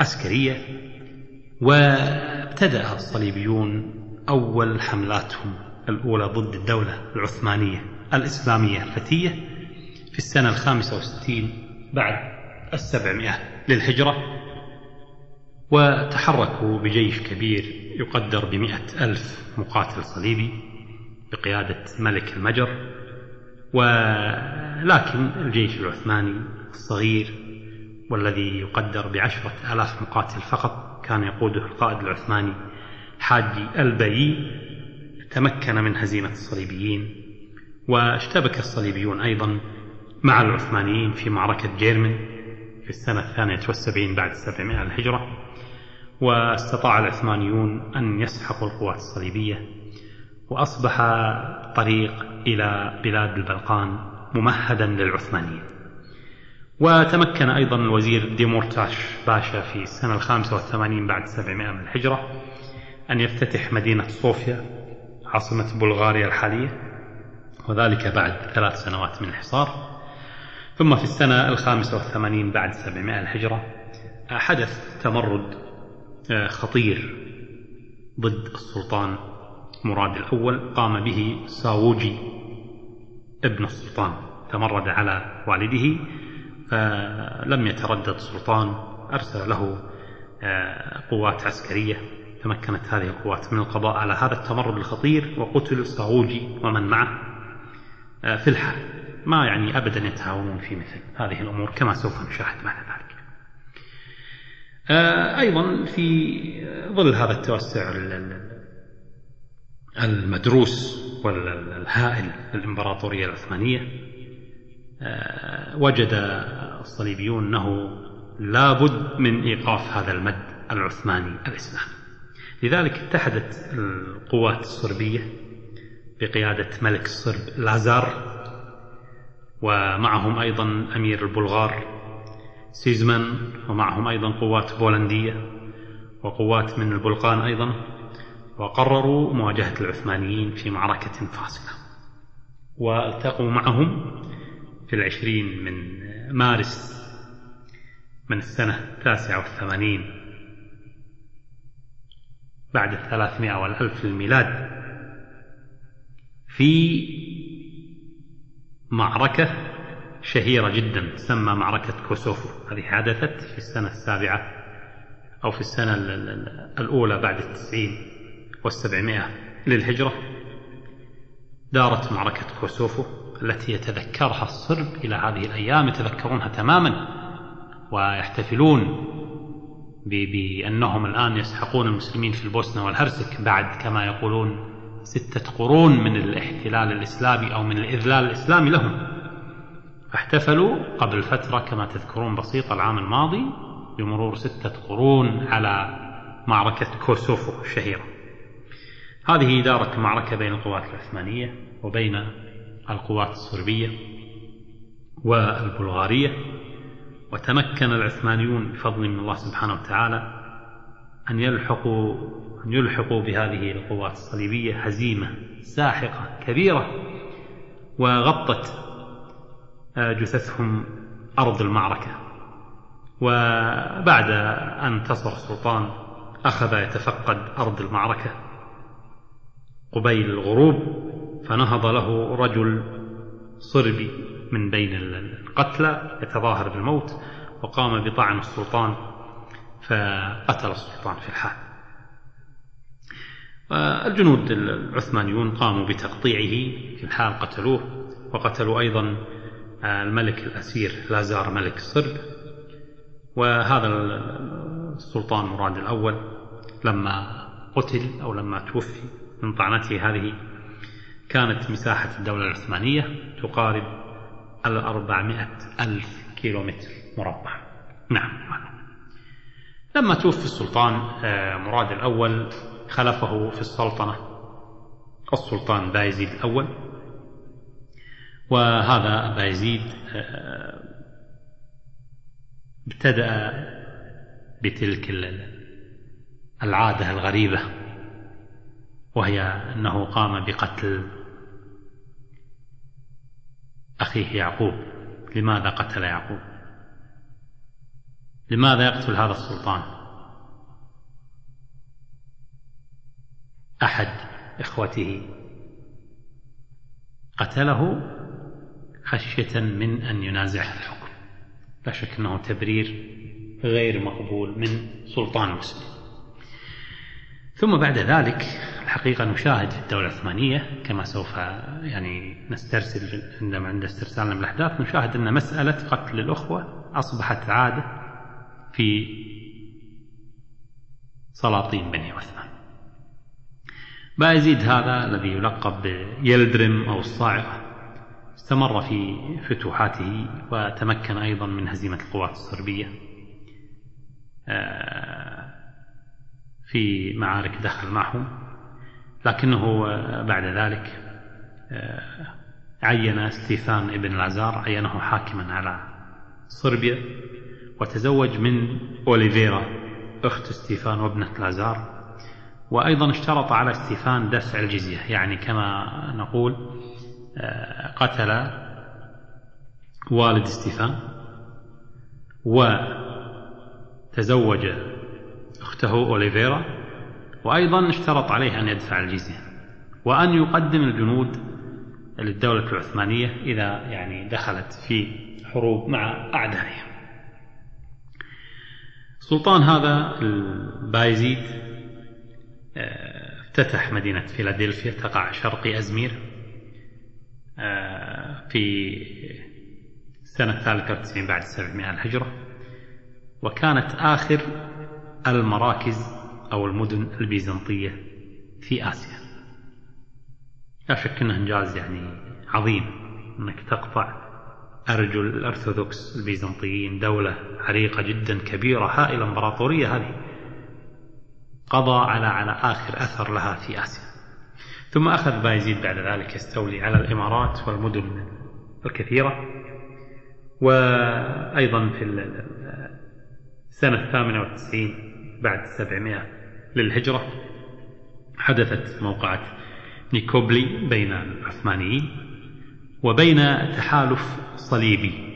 عسكرية. وابتدأ الصليبيون أول حملاتهم الأولى ضد الدولة العثمانية الإسلامية الفتية في السنة الخامسة والستين بعد السبعمائة للهجرة وتحركوا بجيش كبير يقدر بمئة ألف مقاتل صليبي بقيادة ملك المجر ولكن الجيش العثماني الصغير والذي يقدر بعشرة آلاف مقاتل فقط كان يقوده القائد العثماني حاجي البيي تمكن من هزيمة الصليبيين واشتبك الصليبيون أيضا مع العثمانيين في معركة جيرمن في السنة الثانية والسبعين بعد السبعمائة الهجرة واستطاع العثمانيون أن يسحقوا القوات الصليبية وأصبح الطريق إلى بلاد البلقان ممهدا للعثمانيين. وتمكن أيضا الوزير ديمورتاش باشا في السنة الخامسة والثمانين بعد سبعمائة من الهجرة أن يفتتح مدينة صوفيا عاصمة بلغاريا الحالية وذلك بعد ثلاث سنوات من الحصار. ثم في السنة الخامسة والثمانين بعد سبعمائة الهجرة حدث تمرد آه، خطير ضد السلطان مراد الأول قام به ساووجي ابن السلطان تمرد على والده فلم يتردد السلطان أرسل له آه، قوات عسكرية. تمكنت هذه القوات من القضاء على هذا التمرد الخطير وقتل ساووجي ومن معه آه، في الحال. ما يعني أبدا يتهاونون في مثل هذه الأمور كما سوف نشاهد بعد ذلك. آه، أيضا في ظل هذا التوسع المدروس والهائل للإمبراطورية العثمانية آه، وجد الصليبيون أنه لابد من إيقاف هذا المد العثماني الإسلامي. لذلك اتحدت القوات الصربية بقيادة ملك الصرب لازار ومعهم أيضا أمير البلغار سيزمان ومعهم أيضا قوات بولندية وقوات من البلقان أيضا وقرروا مواجهة العثمانيين في معركة فاصلة. والتقوا معهم في العشرين من مارس من السنة التاسعة والثمانين. بعد الثلاثمائة والألف للميلاد في معركة شهيرة جدا تسمى معركة كوسوفو. هذه حدثت في السنة السابعة أو في السنة الأولى بعد التسعين والسبعمائة للهجرة. دارت معركة كوسوفو التي يتذكرها الصرب إلى هذه الأيام يتذكرونها تماما ويحتفلون بأنهم الآن يسحقون المسلمين في البوسنة والهرسك بعد كما يقولون ستة قرون من الاحتلال الإسلامي أو من الإذلال الإسلامي لهم. احتفلوا قبل فترة كما تذكرون بسيطة العام الماضي بمرور ستة قرون على معركة كوسوفو الشهيرة. هذه دارت المعركة بين القوات العثمانية وبين القوات الصربية والبلغارية. وتمكن العثمانيون بفضل من الله سبحانه وتعالى أن يلحقوا أن يلحقوا بهذه القوات الصليبية هزيمة ساحقة كبيرة وغطت جثثهم أرض المعركة. وبعد أن انتصر السلطان أخذ يتفقد أرض المعركة قبيل الغروب فنهض له رجل صربي. من بين القتلى يتظاهر بالموت وقام بطعن السلطان فقتل السلطان في الحال. الجنود العثمانيون قاموا بتقطيعه في الحال قتلوه وقتلوا أيضا الملك الأسير لازار ملك الصرب وهذا السلطان مراد الأول لما قتل أو لما توفي من طعنته هذه كانت مساحة الدولة العثمانية تقارب الأربعمائة ألف كيلومتر مربع. نعم. لما توفي السلطان آه، مراد الأول خلفه في السلطنة. السلطان بايزيد الأول. وهذا بايزيد آه، ابتدأ بتلك العادة الغريبة وهي أنه قام بقتل أخيه يعقوب. لماذا قتل يعقوب؟ لماذا يقتل هذا السلطان؟ أحد إخوته قتله خشية من أن ينازعه الحكم. لا شك أنه تبرير غير مقبول من سلطان مسلم. ثم بعد ذلك الحقيقة نشاهد في الدولة العثمانية كما سوف يعني نسترسل عندما عند استرسالنا بالأحداث نشاهد أن مسألة قتل الأخوة أصبحت عادة في سلاطين بني عثمان. بايزيد هذا الذي يلقب بيلدرم أو الصاعقة استمر في فتوحاته وتمكن أيضا من هزيمة القوات الصربية آه، في معارك دخل معهم. لكنه بعد ذلك آه، عين ستيفان ابن لازار عينه حاكما على صربيا وتزوج من أوليفيرا أخت ستيفان وابنة لازار وأيضا اشترط على ستيفان دفع الجزية يعني كما نقول آه، قتل والد ستيفان وتزوج أخته أوليفيرا. وأيضا اشترط عليه أن يدفع الجزية وأن يقدم الجنود للدولة العثمانية إذا يعني دخلت في حروب مع أعدائها. السلطان هذا البايزيد آه، افتتح مدينة فيلادلفيا تقع شرقي أزمير آه، في سنة 93 بعد 700 الهجرة وكانت آخر المراكز المدن البيزنطية في آسيا. لا شك أنه إنجاز يعني عظيم أنك تقطع أرجل الأرثوذكس البيزنطيين دولة عريقة جدا كبيرة هائلة إمبراطورية هذه. قضى على على آخر أثر لها في آسيا. ثم أخذ بايزيد بعد ذلك يستولي على الإمارات والمدن الكثيرة. وأيضا في السنة الثامنة والتسعين بعد 700 للهجرة حدثت موقعة نيكوبلي بين العثمانيين وبين تحالف صليبي.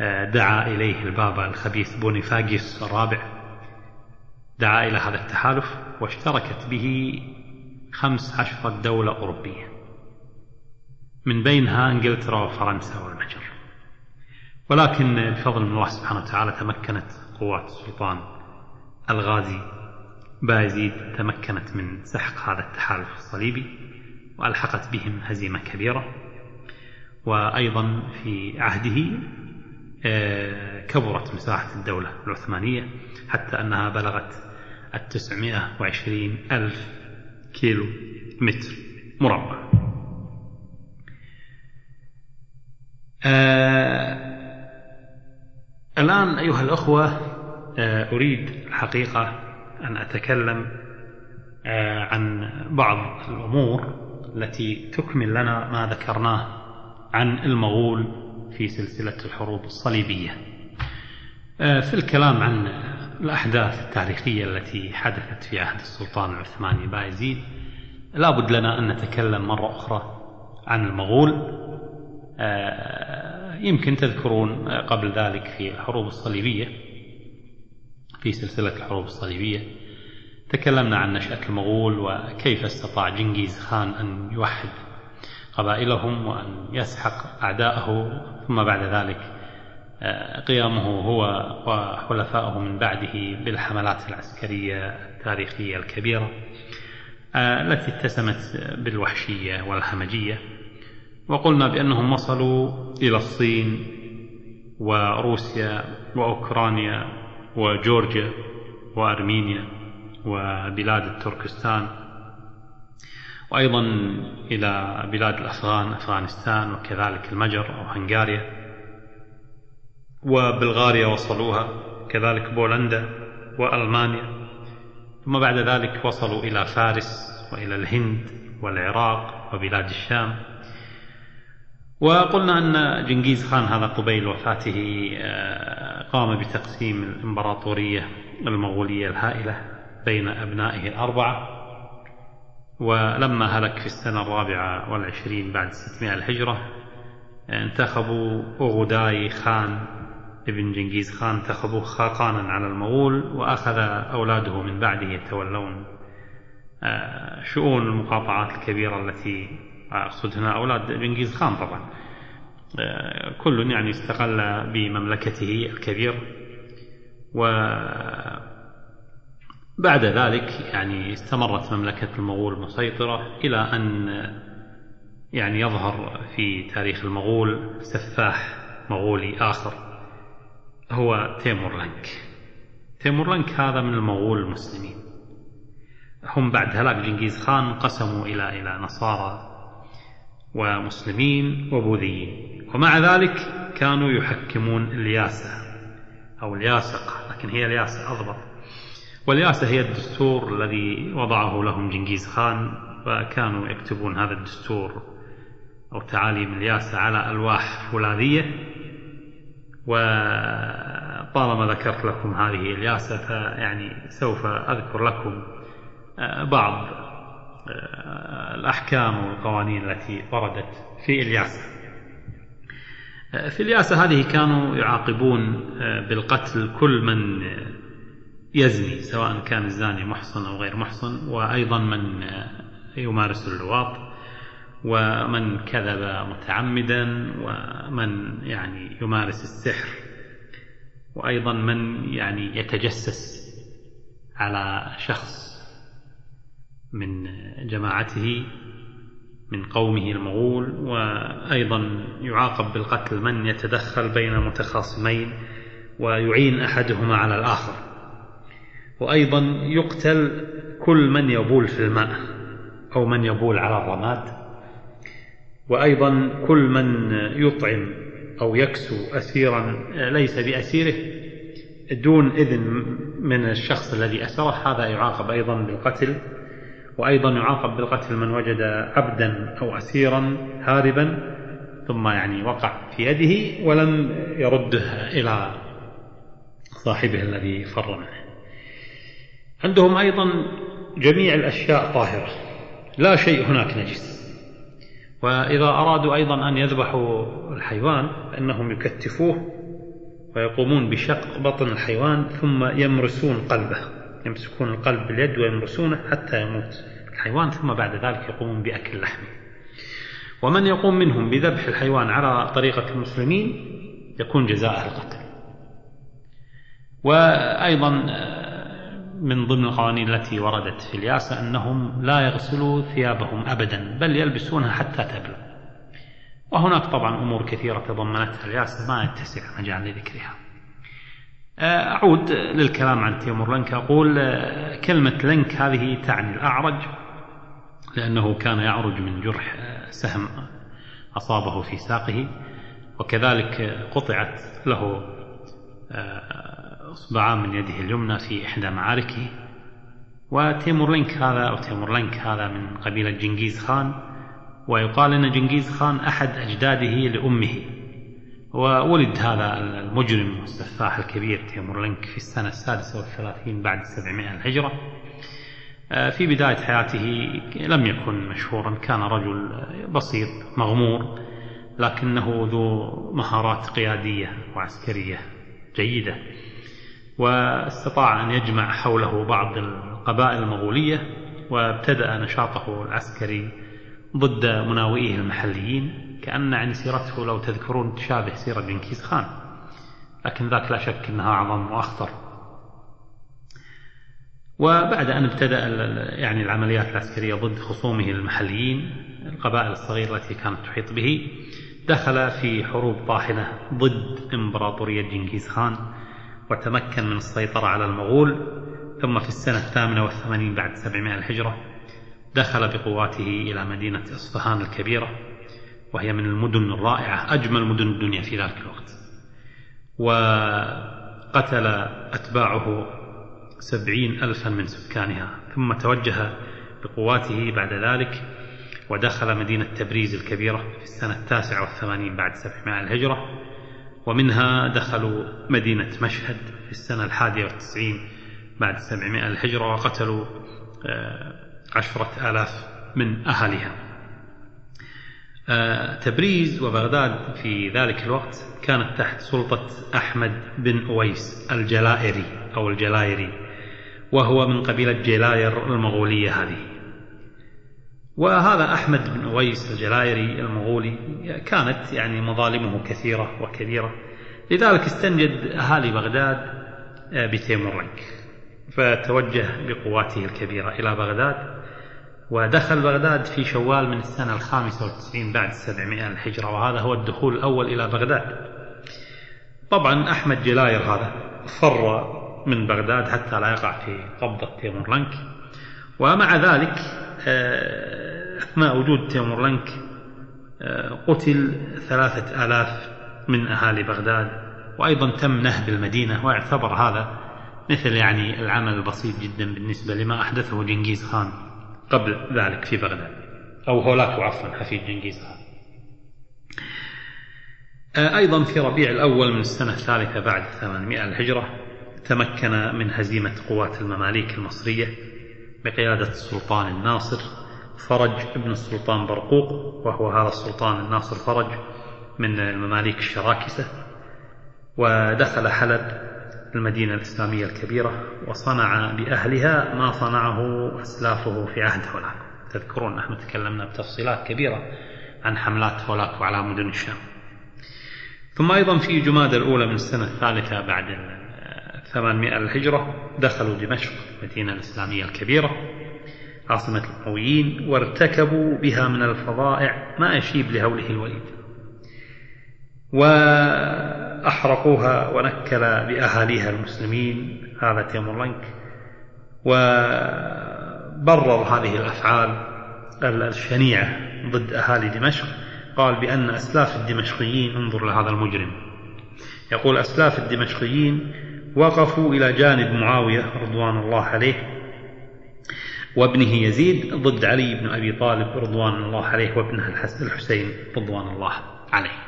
آه، دعا إليه البابا الخبيث بونيفاجيوس الرابع. دعا إلى هذا التحالف واشتركت به خمس عشرة دولة أوروبية. من بينها إنجلترا وفرنسا والمجر. ولكن بفضل من الله سبحانه وتعالى تمكنت قوات السلطان الغازي بايزيد تمكنت من سحق هذا التحالف الصليبي وألحقت بهم هزيمة كبيرة. وأيضا في عهده آه، كبرت مساحة الدولة العثمانية حتى أنها بلغت التسعمائة وعشرين ألف كيلو متر مربع. آه الآن أيها الأخوة آه أريد الحقيقة أن أتكلم آه عن بعض الأمور التي تكمل لنا ما ذكرناه عن المغول في سلسلة الحروب الصليبية. آه في الكلام عن الأحداث التاريخية التي حدثت في عهد السلطان العثماني بايزيد لا بد لنا أن نتكلم مرة أخرى عن المغول. آه، يمكن تذكرون قبل ذلك في الحروب الصليبية في سلسلة الحروب الصليبية. تكلمنا عن نشأة المغول وكيف استطاع جنكيز خان أن يوحد قبائلهم وأن يسحق أعداءه. ثم بعد ذلك آه، قيامه هو وحلفائه من بعده بالحملات العسكرية التاريخية الكبيرة آه، التي اتسمت بالوحشية والهمجية. وقلنا بأنهم وصلوا إلى الصين وروسيا وأوكرانيا وجورجيا وأرمينيا وبلاد التركستان وأيضا إلى بلاد الأفغان أفغانستان وكذلك المجر أو هنغاريا وبلغاريا وصلوها كذلك بولندا وألمانيا ثم بعد ذلك وصلوا إلى فارس وإلى الهند والعراق وبلاد الشام. وقلنا أن جنكيز خان هذا قبيل وفاته آه، قام بتقسيم الإمبراطورية المغولية الهائلة بين أبنائه الأربعة ولما هلك في السنة الرابعة والعشرين بعد 600 الهجرة انتخبوا أغداي خان ابن جنكيز خان انتخبوه خاقانا على المغول وأخذ أولاده من بعده يتولون آه، شؤون المقاطعات الكبيرة التي أقصد هنا أولاد جنكيز خان طبعا. كل يعني استقل بمملكته الكبير. و بعد ذلك يعني استمرت مملكة المغول مسيطرة إلى أن يعني يظهر في تاريخ المغول سفاح مغولي آخر هو تيمور لنك تيمور لنك هذا من المغول المسلمين. هم بعد هلاك جنكيز خان انقسموا إلى إلى نصارى ومسلمين وبوذيين. ومع ذلك كانوا يحكمون الياسة أو الياسقة لكن هي الياسة أضبط. والياسة هي الدستور الذي وضعه لهم جنكيز خان فكانوا يكتبون هذا الدستور أو تعاليم الياسة على ألواح فولاذية. وطالما ذكرت لكم هذه الياسة فيعني سوف أذكر لكم بعض الأحكام والقوانين التي وردت في الياسة في الياسة هذه كانوا يعاقبون بالقتل كل من يزني سواء كان الزاني محصن أو غير محصن وأيضا من يمارس اللواط ومن كذب متعمدا ومن يعني يمارس السحر وأيضا من يعني يتجسس على شخص من جماعته من قومه المغول وأيضا يعاقب بالقتل من يتدخل بين متخاصمين ويعين أحدهما على الآخر. وأيضا يقتل كل من يبول في الماء أو من يبول على الرماد. وأيضا كل من يطعم أو يكسو أسيرا ليس بأسيره دون إذن من الشخص الذي أسره هذا يعاقب أيضا بالقتل. وأيضا يعاقب بالقتل من وجد عبدا أو أسيرا هاربا ثم يعني وقع في يده ولم يرده إلى صاحبه الذي فر منه. عندهم أيضا جميع الأشياء طاهرة لا شيء هناك نجس. وإذا أرادوا أيضا أن يذبحوا الحيوان فإنهم يكتفوه ويقومون بشق بطن الحيوان ثم يمرسون قلبه. يمسكون القلب باليد ويمرسونه حتى يموت. الحيوان ثم بعد ذلك يقومون بأكل لحمه. ومن يقوم منهم بذبح الحيوان على طريقة المسلمين يكون جزاءه القتل. وأيضا من ضمن القوانين التي وردت في الياسة أنهم لا يغسلوا ثيابهم أبدا بل يلبسونها حتى تبلى وهناك طبعا أمور كثيرة تضمنتها الياسر ما يتسع مجال لذكرها. أعود للكلام عن تيمور لنك. أقول كلمة لنك هذه تعني الأعرج لأنه كان يعرج من جرح سهم أصابه في ساقه وكذلك قطعت له إصبعان من يده اليمنى في إحدى معاركه. وتيمور لينك هذا أو تيمور لينك هذا من قبيلة جنكيز خان. ويقال أن جنكيز خان أحد أجداده لأمه. وولد هذا المجرم والسفاح الكبير تيمور لينك في السنة السادسة والثلاثين بعد سبعمائة الهجرة. آه، في بداية حياته لم يكن مشهورا كان رجل بسيط مغمور لكنه ذو مهارات قيادية وعسكرية جيدة واستطاع أن يجمع حوله بعض القبائل المغولية وابتدأ نشاطه العسكري ضد مناوئيه المحليين. كأن عن سيرته لو تذكرون تشابه سيرة جنكيز خان. لكن ذاك لا شك أنها أعظم وأخطر. وبعد أن ابتدأ يعني العمليات العسكرية ضد خصومه المحليين القبائل الصغيرة التي كانت تحيط به دخل في حروب طاحنة ضد إمبراطورية جنكيز خان وتمكن من السيطرة على المغول. ثم في السنة الثامنة والثمانين بعد سبعمائة الهجرة دخل بقواته إلى مدينة إصفهان الكبيرة. وهي من المدن الرائعة أجمل مدن الدنيا في ذلك الوقت. وقتل أتباعه سبعين ألفا من سكانها ثم توجه بقواته بعد ذلك ودخل مدينة تبريز الكبيرة في السنة التاسعة والثمانين بعد سبعمائة الهجرة. ومنها دخلوا مدينة مشهد في السنة الحادية والتسعين بعد سبعمائة الهجرة وقتلوا آه، عشرة آلاف من أهلها. تبريز وبغداد في ذلك الوقت كانت تحت سلطة أحمد بن أويس الجلائري أو الجلايري وهو من قبيلة جلاير المغولية هذه. وهذا أحمد بن أويس الجلايري المغولي كانت يعني مظالمه كثيرة وكبيرة. لذلك استنجد أهالي بغداد آه، بتيمورلنك فتوجه بقواته الكبيرة إلى بغداد. ودخل بغداد في شوال من السنة الخامسة والتسعين بعد السبعمائة الهجرة وهذا هو الدخول الأول إلى بغداد. طبعا أحمد جلاير هذا فر من بغداد حتى لا يقع في قبضة تيمورلنك ومع ذلك آه، أثناء وجود تيمورلنك آه، قتل ثلاثة آلاف من أهالي بغداد وأيضا تم نهب المدينة واعتبر هذا مثل يعني العمل البسيط جدا بالنسبة لما أحدثه جنكيز خان. قبل ذلك في بغداد. أو هولاكو عفوا حفيد جنكيز خان آه، أيضا في ربيع الأول من السنة الثالثة بعد 800 الهجرة تمكن من هزيمة قوات المماليك المصرية بقيادة السلطان الناصر فرج ابن السلطان برقوق وهو هذا السلطان الناصر فرج من المماليك الشراكسة ودخل حلب المدينة الإسلامية الكبيرة وصنع بأهلها ما صنعه أسلافه في عهد هولاكو تذكرون نحن تكلمنا بتفصيلات كبيرة عن حملات هولاكو على مدن الشام. ثم أيضا في جماد الأولى من السنة الثالثة بعد 800 الهجرة دخلوا دمشق المدينة الإسلامية الكبيرة. عاصمة الأمويين وارتكبوا بها من الفظائع ما يشيب لهوله الوليد. وأحرقوها ونكل بأهاليها المسلمين. هذا تيمورلنك وبرر هذه الأفعال الشنيعة ضد أهالي دمشق. قال بأن أسلاف الدمشقيين انظر لهذا المجرم. يقول أسلاف الدمشقيين وقفوا إلى جانب معاوية رضوان الله عليه وابنه يزيد ضد علي بن أبي طالب رضوان الله عليه وابنه الحسين رضوان الله عليه.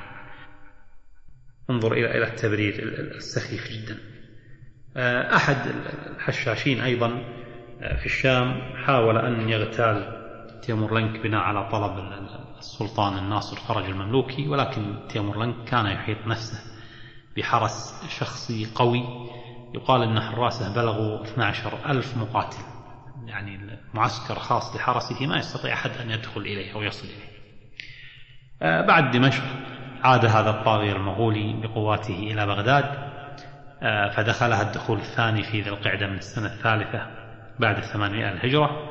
انظر إلى إلى التبرير السخيف جدا. آه، أحد الحشاشين أيضا آه، في الشام حاول أن يغتال. تيمورلنك بناء على طلب السلطان الناصر فرج المملوكي ولكن تيمورلنك كان يحيط نفسه بحرس شخصي قوي. يقال أن حراسه بلغوا 12 ألف مقاتل. يعني معسكر خاص لحرسه ما يستطيع أحد أن يدخل إليه أو يصل إليه. آه، بعد دمشق عاد هذا الطاغية المغولي بقواته إلى بغداد آه، فدخلها الدخول الثاني في ذي القعدة من السنة الثالثة بعد الثمانمائة الهجرة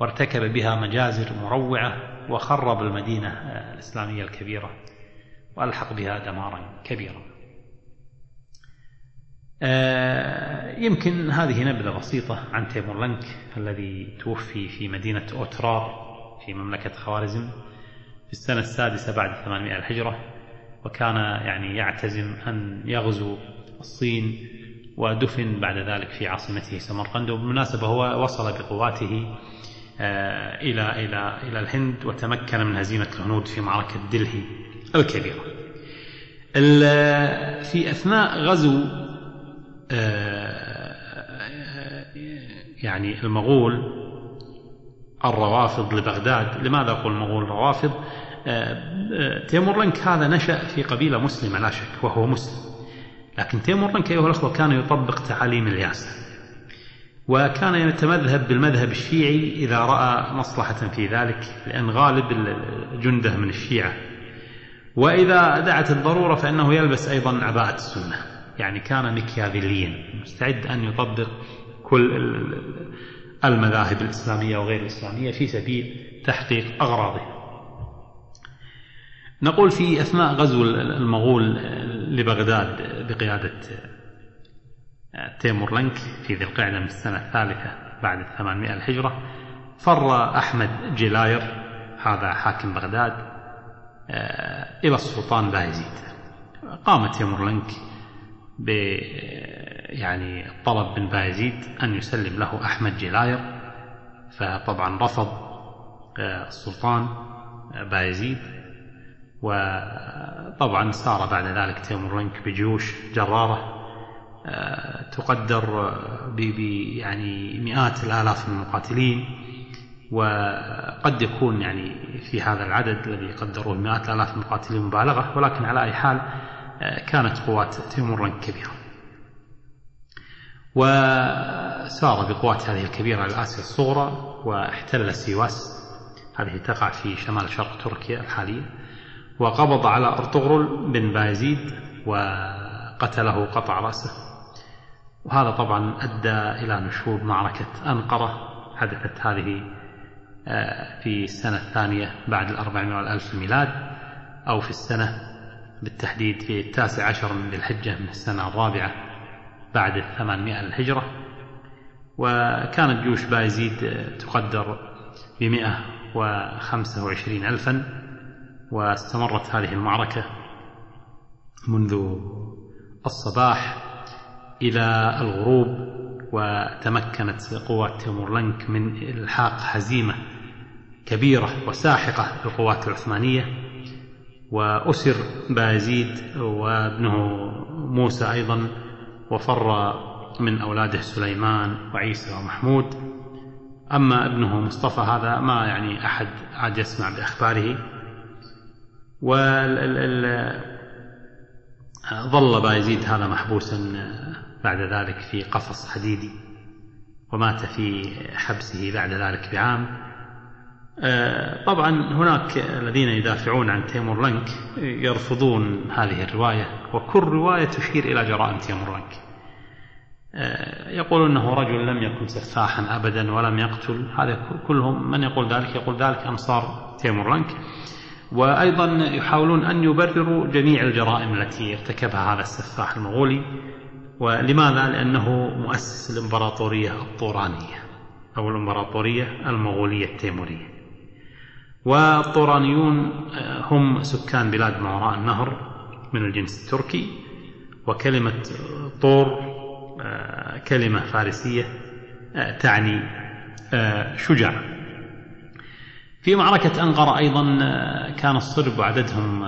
وارتكب بها مجازر مروعة وخرب المدينة الإسلامية الكبيرة وألحق بها دمارا كبيرا. آه، يمكن هذه نبذة بسيطة عن تيمورلنك الذي توفي في مدينة أوترار في مملكة خوارزم في السنة السادسة بعد 800 الهجرة. وكان يعني يعتزم أن يغزو الصين ودفن بعد ذلك في عاصمته سمرقند. وبالمناسبة هو وصل بقواته آه، إلى إلى إلى الهند وتمكن من هزيمة الهنود في معركة دلهي الكبيرة. في أثناء غزو آه، يعني المغول الروافض لبغداد. لماذا أقول المغول الروافض؟ تيمورلنك هذا نشأ في قبيلة مسلمة لا شك وهو مسلم. لكن تيمورلنك أيها الأخوة كان يطبق تعاليم الياسر وكان يتمذهب بالمذهب الشيعي إذا رأى مصلحة في ذلك لأن غالب جنده من الشيعة. وإذا دعت الضرورة فإنه يلبس أيضا عباءة السنة. يعني كان مكيافيليا مستعد أن يطبق كل المذاهب الإسلامية وغير الإسلامية في سبيل تحقيق أغراضه. نقول في أثناء غزو المغول لبغداد بقيادة تيمورلنك في ذي القعدة من السنة الثالثة بعد 800 الهجرة فر أحمد جلاير هذا حاكم بغداد آه، إلى السلطان بايزيد قام تيمورلنك ب يعني طلب من بايزيد أن يسلم له أحمد جلاير فطبعا رفض آه، السلطان بايزيد وطبعا سار بعد ذلك تيمورلنك بجيوش جرارة تقدر ب يعني مئات الآلاف من المقاتلين وقد يكون يعني في هذا العدد الذي قدروه مئات الآلاف المقاتلين مبالغة ولكن على أي حال كانت قوات تيمور كبيرة. وسار بقوات هذه الكبيرة إلى آسيا الصغرى واحتل سيواس. هذه تقع في شمال شرق تركيا الحالية. وقبض على أرطغرل بن بايزيد وقتله قطع رأسه. وهذا طبعا أدى إلى نشوب معركة أنقرة حدثت هذه آه، في السنة الثانية بعد الأربعمائة والألف الميلاد أو في السنة بالتحديد في التاسع عشر من ذي الحجة من السنة الرابعة بعد الثمانمائة الهجرة وكانت جيوش بايزيد تقدر بمئة وخمسة وعشرين ألفا. واستمرت هذه المعركة منذ الصباح إلى الغروب وتمكنت قوات تيمورلنك من إلحاق هزيمة كبيرة وساحقة للقوات العثمانية. وأسر بايزيد وابنه موسى أيضا وفر من أولاده سليمان وعيسى ومحمود. أما ابنه مصطفى هذا ما يعني أحد عاد يسمع بأخباره. ظل بايزيد هذا محبوسا بعد ذلك في قفص حديدي ومات في حبسه بعد ذلك بعام. طبعا هناك الذين يدافعون عن تيمور لنك يرفضون هذه الرواية وكل رواية تشير إلى جرائم تيمور لنك يقول أنه رجل لم يكن سفاحا أبدا ولم يقتل هذا كلهم من يقول ذلك؟ يقول ذلك أنصار تيمور لنك وأيضا يحاولون أن يبرروا جميع الجرائم التي ارتكبها هذا السفاح المغولي. ولماذا؟ لأنه مؤسس الإمبراطورية الطورانية أو الإمبراطورية المغولية التيمورية. والطورانيون آه، هم سكان بلاد ما وراء النهر من الجنس التركي. وكلمة طور آه، كلمة فارسية آه، تعني شجاع في معركة أنقرة أيضا كان الصرب وعددهم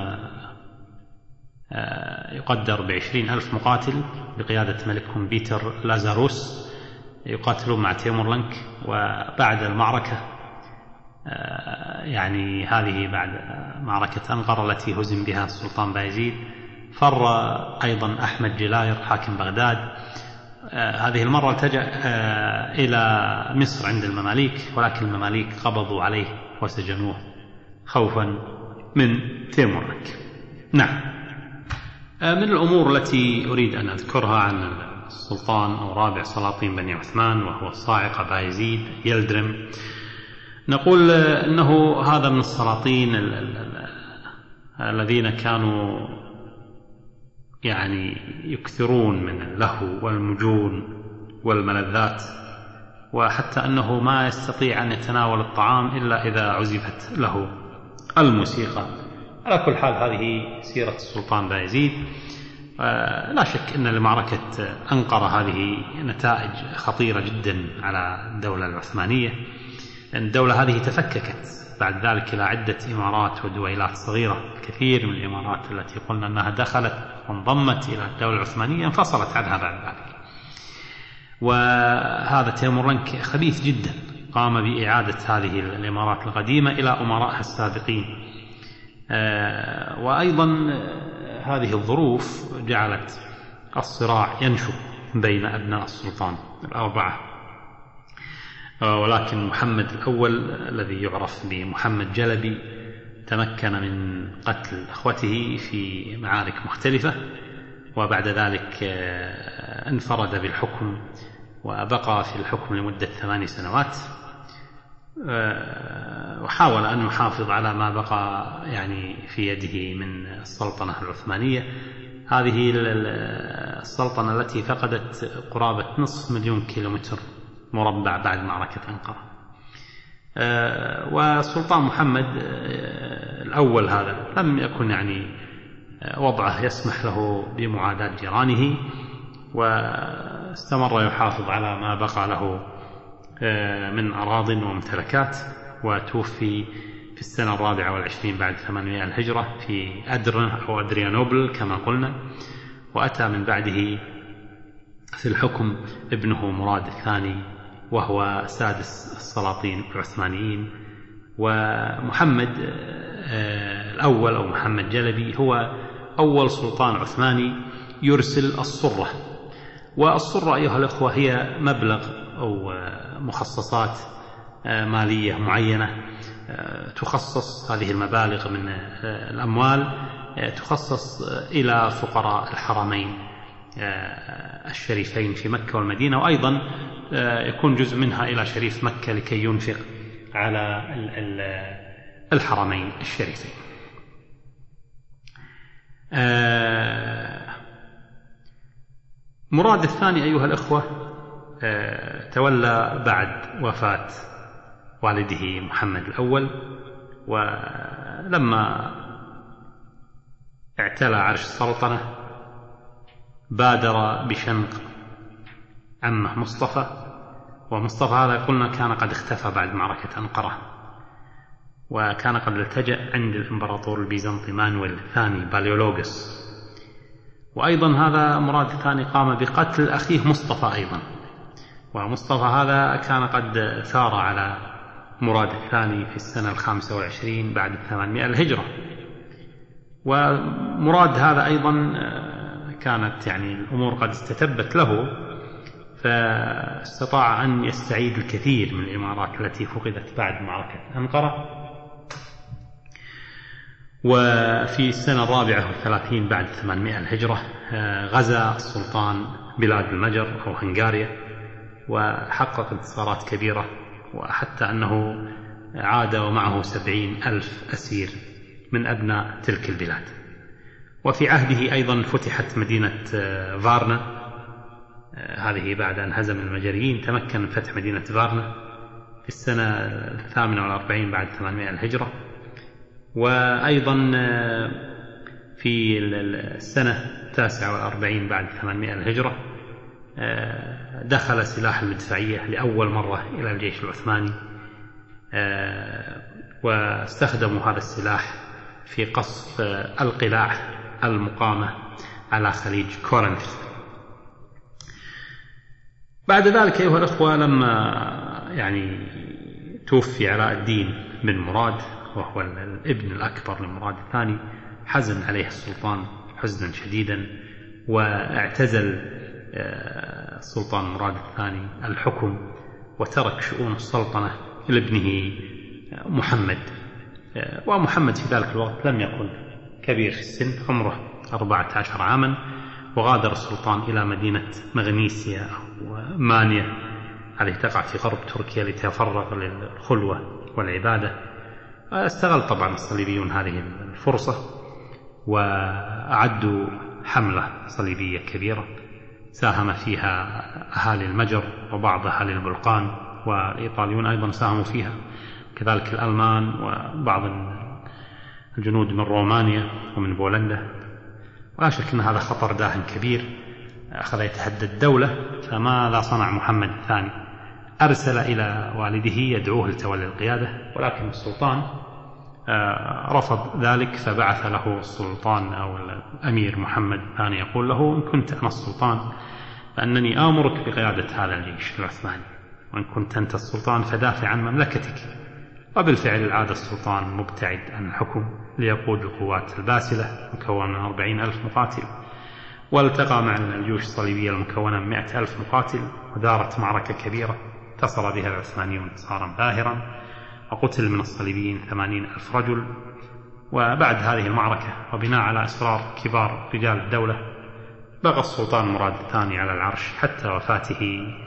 آه، يقدر بعشرين ألف مقاتل بقيادة ملكهم بيتر لازاروس يقاتلون مع تيمورلنك وبعد المعركة آه، يعني هذه بعد معركة أنقرة التي هزم بها السلطان بايزيد. فر أيضا أحمد جلاير حاكم بغداد. آه، هذه المرة التجأ إلى مصر عند المماليك ولكن المماليك قبضوا عليه. وسجنوه خوفا من تيمورلنك نعم. آه، من الأمور التي أريد أن أذكرها عن السلطان أو رابع سلاطين بني عثمان وهو الصاعقة بايزيد يلدرم. نقول أنه هذا من السلاطين الذين كانوا يعني يكثرون من اللهو والمجون والملذات. وحتى أنه ما يستطيع أن يتناول الطعام إلا إذا عزفت له الموسيقى. على كل حال هذه سيرة السلطان بايزيد لا شك أن لمعركة أنقرة هذه نتائج خطيرة جدا على الدولة العثمانية لأن الدولة هذه تفككت بعد ذلك إلى عدة إمارات ودويلات صغيرة كثير من الإمارات التي قلنا أنها دخلت وانضمت إلى الدولة العثمانية انفصلت عنها بعد ذلك. وهذا تيمورلنك خبيث جدا قام بإعادة هذه الإمارات القديمة إلى أمرائها السابقين. آه، وأيضا هذه الظروف جعلت الصراع ينشب بين أبناء السلطان الأربعة. آه، ولكن محمد الأول الذي يعرف بمحمد جلبي تمكن من قتل أخوته في معارك مختلفة وبعد ذلك آه، انفرد بالحكم وبقى في الحكم لمدة ثماني سنوات آه، وحاول أن يحافظ على ما بقى يعني في يده من السلطنة العثمانية. هذه السلطنة التي فقدت قرابة نصف مليون كيلومتر مربع بعد معركة أنقرة. آه، والسلطان محمد آه، الأول هذا لم يكن يعني وضعه يسمح له بمعاداة جيرانه. واستمر يحافظ على ما بقى له آه، من أراض وممتلكات وتوفي في السنة الرابعة والعشرين بعد 800 الهجرة في أدر أو أدريانوبل كما قلنا وأتى من بعده في الحكم ابنه مراد الثاني وهو سادس السلاطين العثمانيين ومحمد آه، الأول أو محمد جلبي هو أول سلطان عثماني يرسل الصرة. والصرة أيها الأخوة هي مبلغ أو مخصصات آه، مالية معينة آه، تخصص هذه المبالغ من آه، الأموال تخصص إلى فقراء الحرمين الشريفين في مكة والمدينة وأيضا يكون جزء منها إلى شريف مكة لكي ينفق على الحرمين الشريفين. مراد الثاني أيها الأخوة آه، تولى بعد وفاة والده محمد الأول ولما اعتلى عرش السلطنة بادر بشنق عمه مصطفى ومصطفى هذا قلنا كان قد اختفى بعد معركة أنقرة وكان قد التجأ عند الإمبراطور البيزنطي مانويل الثاني باليولوغس وأيضا هذا مراد الثاني قام بقتل أخيه مصطفى أيضا. ومصطفى هذا كان قد ثار على مراد الثاني في السنة الخامسة والعشرين بعد الثمانمائة الهجرة. ومراد هذا أيضا آه، كانت يعني الأمور قد استتبت له فاستطاع أن يستعيد الكثير من الإمارات التي فقدت بعد معركة أنقرة. وفي السنة الرابعة والثلاثين بعد 800 الهجرة آه، غزا السلطان بلاد المجر أو هنغاريا وحقق انتصارات كبيرة وحتى أنه عاد ومعه سبعين ألف أسير من أبناء تلك البلاد. وفي عهده أيضا فتحت مدينة آه، فارنا آه، هذه بعد أن هزم المجريين تمكن من فتح مدينة فارنا في السنة الثامنة والأربعين بعد 800 الهجرة. وأيضا آه، في السنة التاسعة والأربعين بعد 800 الهجرة آه، دخل سلاح المدفعية لأول مرة إلى الجيش العثماني آه، واستخدموا هذا السلاح في قصف القلاع المقامة على خليج كورنث. بعد ذلك أيها الأخوة لما يعني توفي علاء الدين بن مراد وهو الابن الأكبر لمراد الثاني حزن عليه السلطان حزنا شديدا واعتزل آه، السلطان مراد الثاني الحكم وترك شؤون السلطنة لابنه آه، محمد آه، ومحمد في ذلك الوقت لم يكن كبير في السن عمره أربعة عشر عاما وغادر السلطان إلى مدينة مغنيسيا أو مانيا هذه تقع في غرب تركيا لتفرغ للخلوة والعبادة. استغل طبعا الصليبيون هذه الفرصة وأعدوا حملة صليبية كبيرة ساهم فيها أهالي المجر وبعض أهالي البلقان والإيطاليون أيضا ساهموا فيها كذلك الألمان وبعض الجنود من رومانيا ومن بولندا. ولا شك أن هذا خطر داهم كبير. أخذ يتهدد الدولة فماذا صنع محمد الثاني؟ أرسل إلى والده يدعوه لتولي القيادة ولكن السلطان رفض ذلك فبعث له السلطان أو الأمير محمد الثاني يقول له إن كنت أنا السلطان فأنني آمرك بقيادة هذا الجيش العثماني وإن كنت أنت السلطان فدافع عن مملكتك. وبالفعل عاد السلطان مبتعد عن الحكم ليقود القوات الباسلة مكونة من أربعين ألف مقاتل والتقى مع الجيوش الصليبية المكونة من مئة ألف مقاتل ودارت معركة كبيرة انتصر بها العثمانيون انتصارا باهرا. وقتل من الصليبيين ثمانين ألف رجل وبعد هذه المعركة وبناء على إصرار كبار رجال الدولة بقى السلطان مراد الثاني على العرش حتى وفاته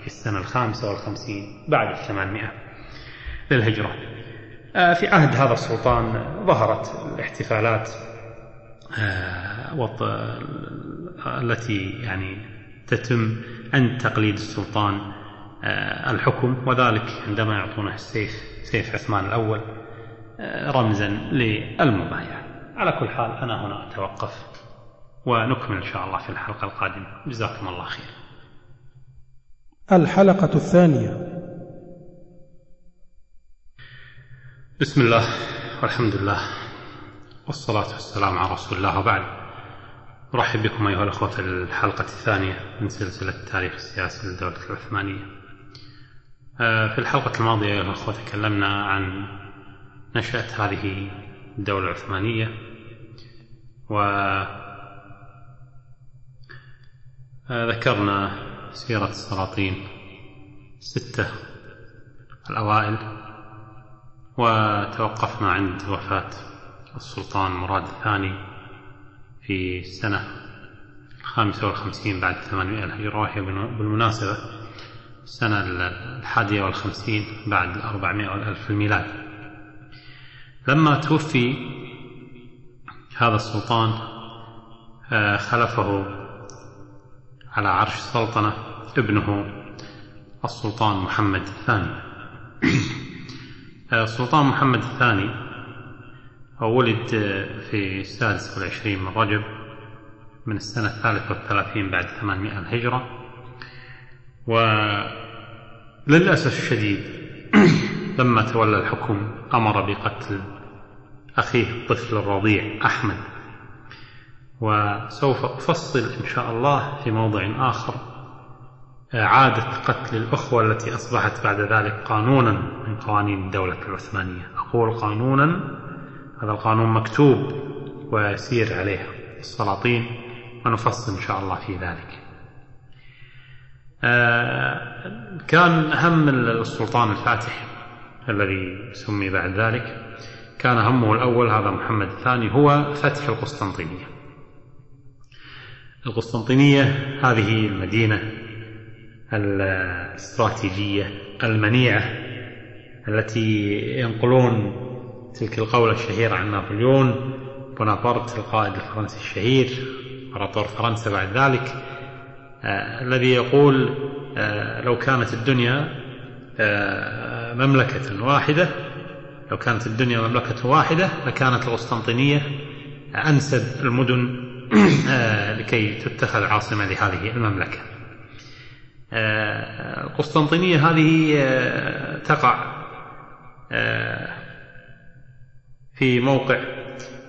في السنة الخامسة والخمسين بعد الثمانمائة للهجرة. آه، في عهد هذا السلطان ظهرت الاحتفالات آه، التي يعني تتم عند تقليد السلطان آه، الحكم وذلك عندما يعطونه السيف سيف عثمان الأول رمزا للمبايعة على كل حال أنا هنا أتوقف ونكمل إن شاء الله في الحلقة القادمة. جزاكم الله خير. الحلقة الثانية. بسم الله والحمد لله والصلاة والسلام على رسول الله وبعد. أرحب بكم أيها الأخوة في الحلقة الثانية من سلسلة التاريخ السياسي للدولة العثمانية. آه، في الحلقة الماضية أيها الأخوة تكلمنا عن نشأة هذه الدولة العثمانية و آه، ذكرنا سيرة السلاطين الستة الأوائل وتوقفنا عند وفاة السلطان مراد الثاني في السنة الخامسة والخمسين بعد ثمانمائة الهجرة وهي بالمناسبة السنة الحادية والخمسين بعد الأربعمائة والألف الميلاد. لما توفي هذا السلطان آه، خلفه على عرش السلطنة ابنه السلطان محمد الثاني. السلطان محمد الثاني ولد في السادس والعشرين من رجب من السنة الثالثة والثلاثين بعد ثمانمائة الهجرة. وللأسف الشديد لما تولى الحكم أمر بقتل أخيه الطفل الرضيع أحمد. وسوف أفصل إن شاء الله في موضع آخر. إعادة قتل الأخوة التي أصبحت بعد ذلك قانونا من قوانين الدولة العثمانية. أقول قانونا هذا القانون مكتوب ويسير عليه السلاطين ونفصل إن شاء الله في ذلك. كان هم السلطان الفاتح الذي سمي بعد ذلك. كان همه الأول هذا محمد الثاني هو فتح القسطنطينية. القسطنطينية هذه المدينة الاستراتيجية المنيعة التي ينقلون تلك القولة الشهيرة عن نابليون بونابرت القائد الفرنسي الشهير امبراطور فرنسا بعد ذلك. آه الذي يقول آه لو كانت الدنيا آه مملكة واحدة لو كانت الدنيا مملكة واحدة لكانت القسطنطينية أنسب المدن آه، لكي تتخذ عاصمة لهذه المملكة. القسطنطينية هذه آه، تقع آه، في موقع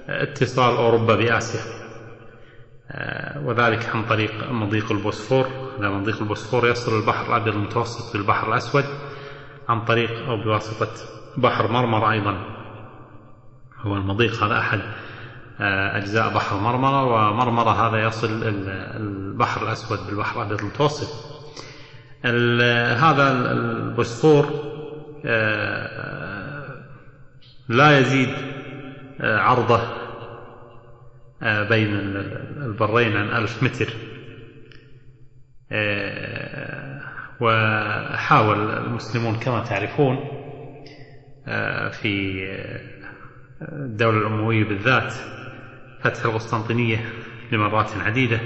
اتصال أوروبا بآسيا. آه، وذلك عن طريق مضيق البوسفور. مضيق البوسفور يصل البحر الأبيض المتوسط بالبحر الأسود عن طريق أو بواسطة بحر مرمر أيضا. هو المضيق هذا أحد أجزاء بحر مرمرة ومرمرة هذا يصل البحر الأسود بالبحر الأبيض المتوسط. هذا البوسفور آه، لا يزيد آه، عرضه آه، بين البرين عن ألف متر. وحاول المسلمون كما تعرفون في الدولة الأموية بالذات فتح القسطنطينية لمرات عديدة.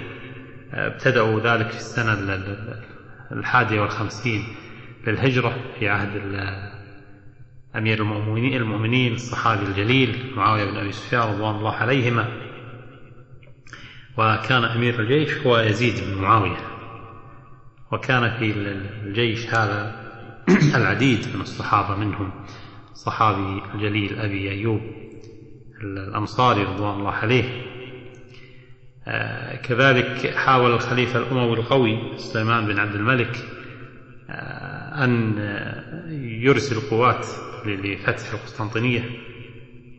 ابتدأوا ذلك في السنة الحادية والخمسين للهجرة في عهد أمير المؤمنين المؤمنين الصحابي الجليل معاوية بن أبي سفيان رضوان الله عليهما. وكان أمير الجيش هو يزيد بن معاوية وكان في الجيش هذا العديد من الصحابة منهم صحابي الجليل أبي أيوب الأنصاري رضوان الله عليه. آه، كذلك حاول الخليفة الأموي القوي سليمان بن عبد الملك آه، أن يرسل قوات لفتح القسطنطينية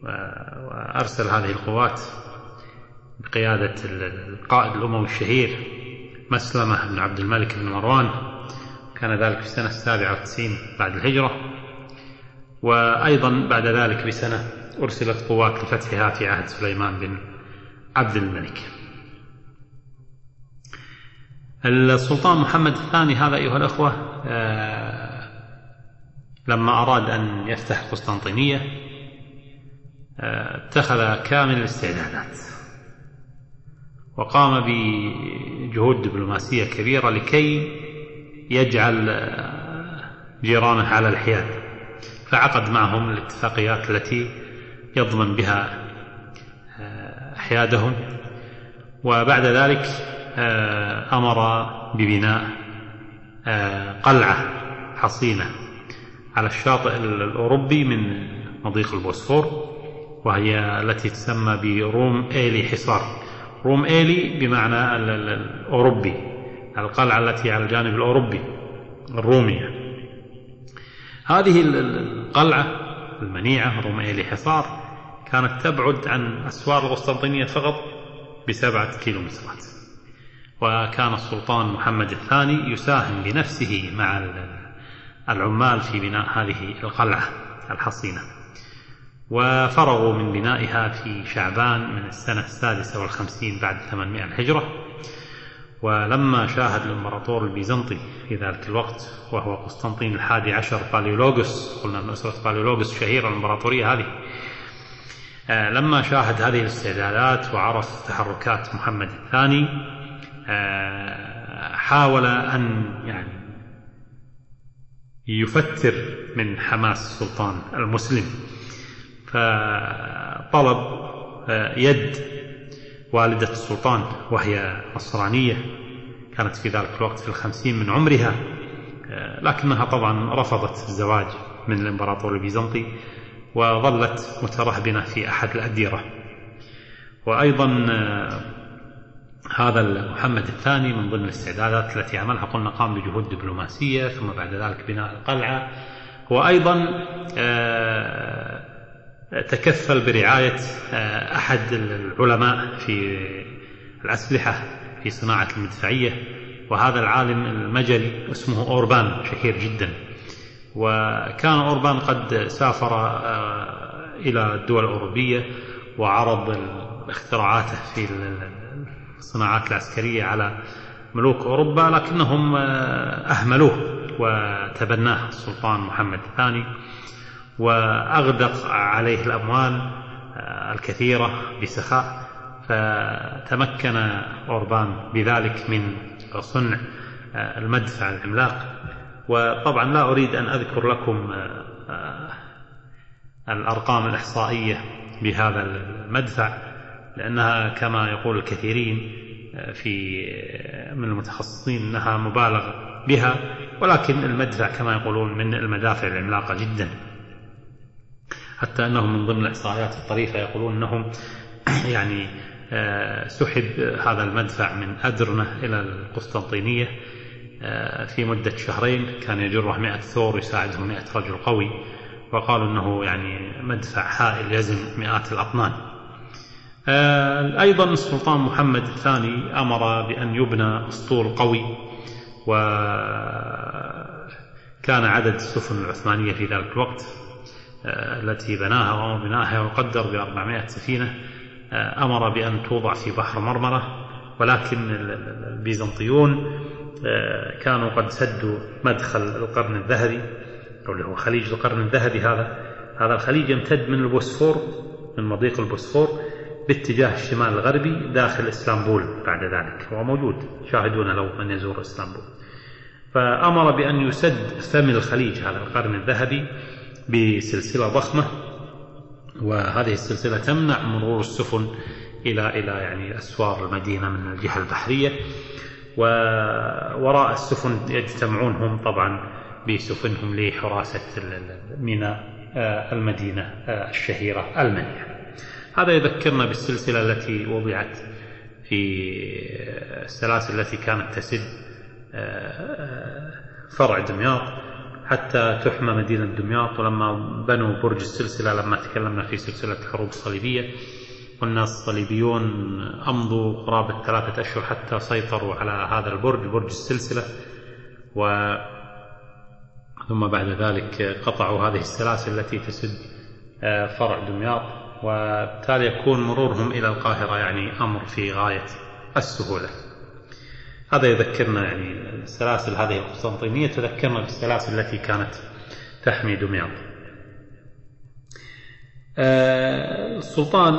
وأرسل هذه القوات بقيادة القائد الأموي الشهير مسلمة بن عبد الملك بن مروان. كان ذلك في السنة السابعة والتسعين بعد الهجرة. وأيضا بعد ذلك بسنة أرسلت قوات لفتحها في عهد سليمان بن عبد الملك. السلطان محمد الثاني هذا أيها الأخوة آه، لما أراد أن يفتح القسطنطينية آه، اتخذ كامل الاستعدادات. وقام بجهود دبلوماسية كبيرة لكي يجعل آه، جيرانه على الحياد. فعقد معهم الاتفاقيات التي يضمن بها آه، حيادهم. وبعد ذلك آه، أمر ببناء قلعة حصينة على الشاطئ الأوروبي من مضيق البوسفور وهي التي تسمى بروم إيلي حصار. روم إيلي بمعنى الأوروبي القلعة التي على الجانب الأوروبي الرومية هذه القلعة المنيعة روم إيلي حصار كانت تبعد عن أسوار القسطنطينية فقط بسبعة كيلومترات. وكان السلطان محمد الثاني يساهم بنفسه مع العمال في بناء هذه القلعة الحصينة. وفرغوا من بنائها في شعبان من السنة السادسة والخمسين بعد ثمانمائة الهجرة. ولما شاهد الإمبراطور البيزنطي في ذلك الوقت وهو قسطنطين الحادي عشر باليولوغوس قلنا من أسرة باليولوغوس الشهيرة الإمبراطورية هذه. آه، لما شاهد هذه الاستعدادات وعرف تحركات محمد الثاني آه، حاول أن يعني يفتر من حماس السلطان المسلم. فطلب آه، يد والدة السلطان وهي نصرانية كانت في ذلك الوقت في الخمسين من عمرها آه، لكنها طبعا رفضت الزواج من الإمبراطور البيزنطي وظلت مترهبنة في أحد الأديرة. وأيضا آه، هذا محمد الثاني من ضمن الاستعدادات التي عملها قلنا قام بجهود دبلوماسية ثم بعد ذلك بناء القلعة وأيضا تكفل برعاية آه، أحد العلماء في الأسلحة في صناعة المدفعية وهذا العالم المجري اسمه أوربان شهير جدا. وكان أوربان قد سافر آه، إلى الدول الأوروبية وعرض اختراعاته في الصناعات العسكرية على ملوك أوروبا لكنهم آه، أهملوه وتبناه السلطان محمد الثاني. وأغدق عليه الأموال آه، الكثيرة بسخاء فتمكن أوربان بذلك من صنع آه، المدفع العملاق. وطبعا لا أريد أن أذكر لكم آه، الأرقام الإحصائية بهذا المدفع لأنها كما يقول الكثيرين في من المتخصصين أنها مبالغ بها ولكن المدفع كما يقولون من المدافع العملاقة جدا. حتى أنهم من ضمن الإحصائيات الطريفة يقولون أنهم يعني آه، سحب هذا المدفع من أدرنة إلى القسطنطينية آه، في مدة شهرين. كان يجره مئة ثور يساعده مئة رجل قوي. وقالوا أنه يعني مدفع هائل يزن مئات الأطنان. آه، أيضا السلطان محمد الثاني أمر بأن يبنى أسطول قوي. وكان عدد السفن العثمانية في ذلك الوقت. التي بناها وأمر بنائها وقدر ب 400 سفينة آه، أمر بأن توضع في بحر مرمرة ولكن البيزنطيون آه، كانوا قد سدوا مدخل القرن الذهبي أو اللي هو خليج القرن الذهبي هذا. هذا الخليج يمتد من البوسفور من مضيق البوسفور باتجاه الشمال الغربي داخل إسطنبول بعد ذلك هو موجود شاهدون لو من يزور إسطنبول. فأمر بأن يسد فم الخليج هذا القرن الذهبي بسلسلة ضخمة وهذه السلسلة تمنع مرور السفن إلى إلى يعني أسوار المدينة من الجهة البحرية ووراء السفن يجتمعون هم طبعا بسفنهم لحراسة ميناء آه، المدينة آه، الشهيرة المنيا هذا يذكرنا بالسلسلة التي وضعت في السلاسل التي كانت تسد آه، فرع دمياط. حتى تحمى مدينة دمياط ولما بنوا برج السلسلة لما تكلمنا في سلسلة الحروب الصليبية قلنا الصليبيون أمضوا قرابة ثلاثة أشهر حتى سيطروا على هذا البرج برج السلسلة و ثم بعد ذلك قطعوا هذه السلاسل التي تسد آه، فرع دمياط وبالتالي يكون مرورهم إلى القاهرة يعني أمر في غاية السهولة. هذا يذكرنا يعني السلاسل هذه القسطنطينية تذكرنا بالسلاسل التي كانت تحمي دمياط. آه، السلطان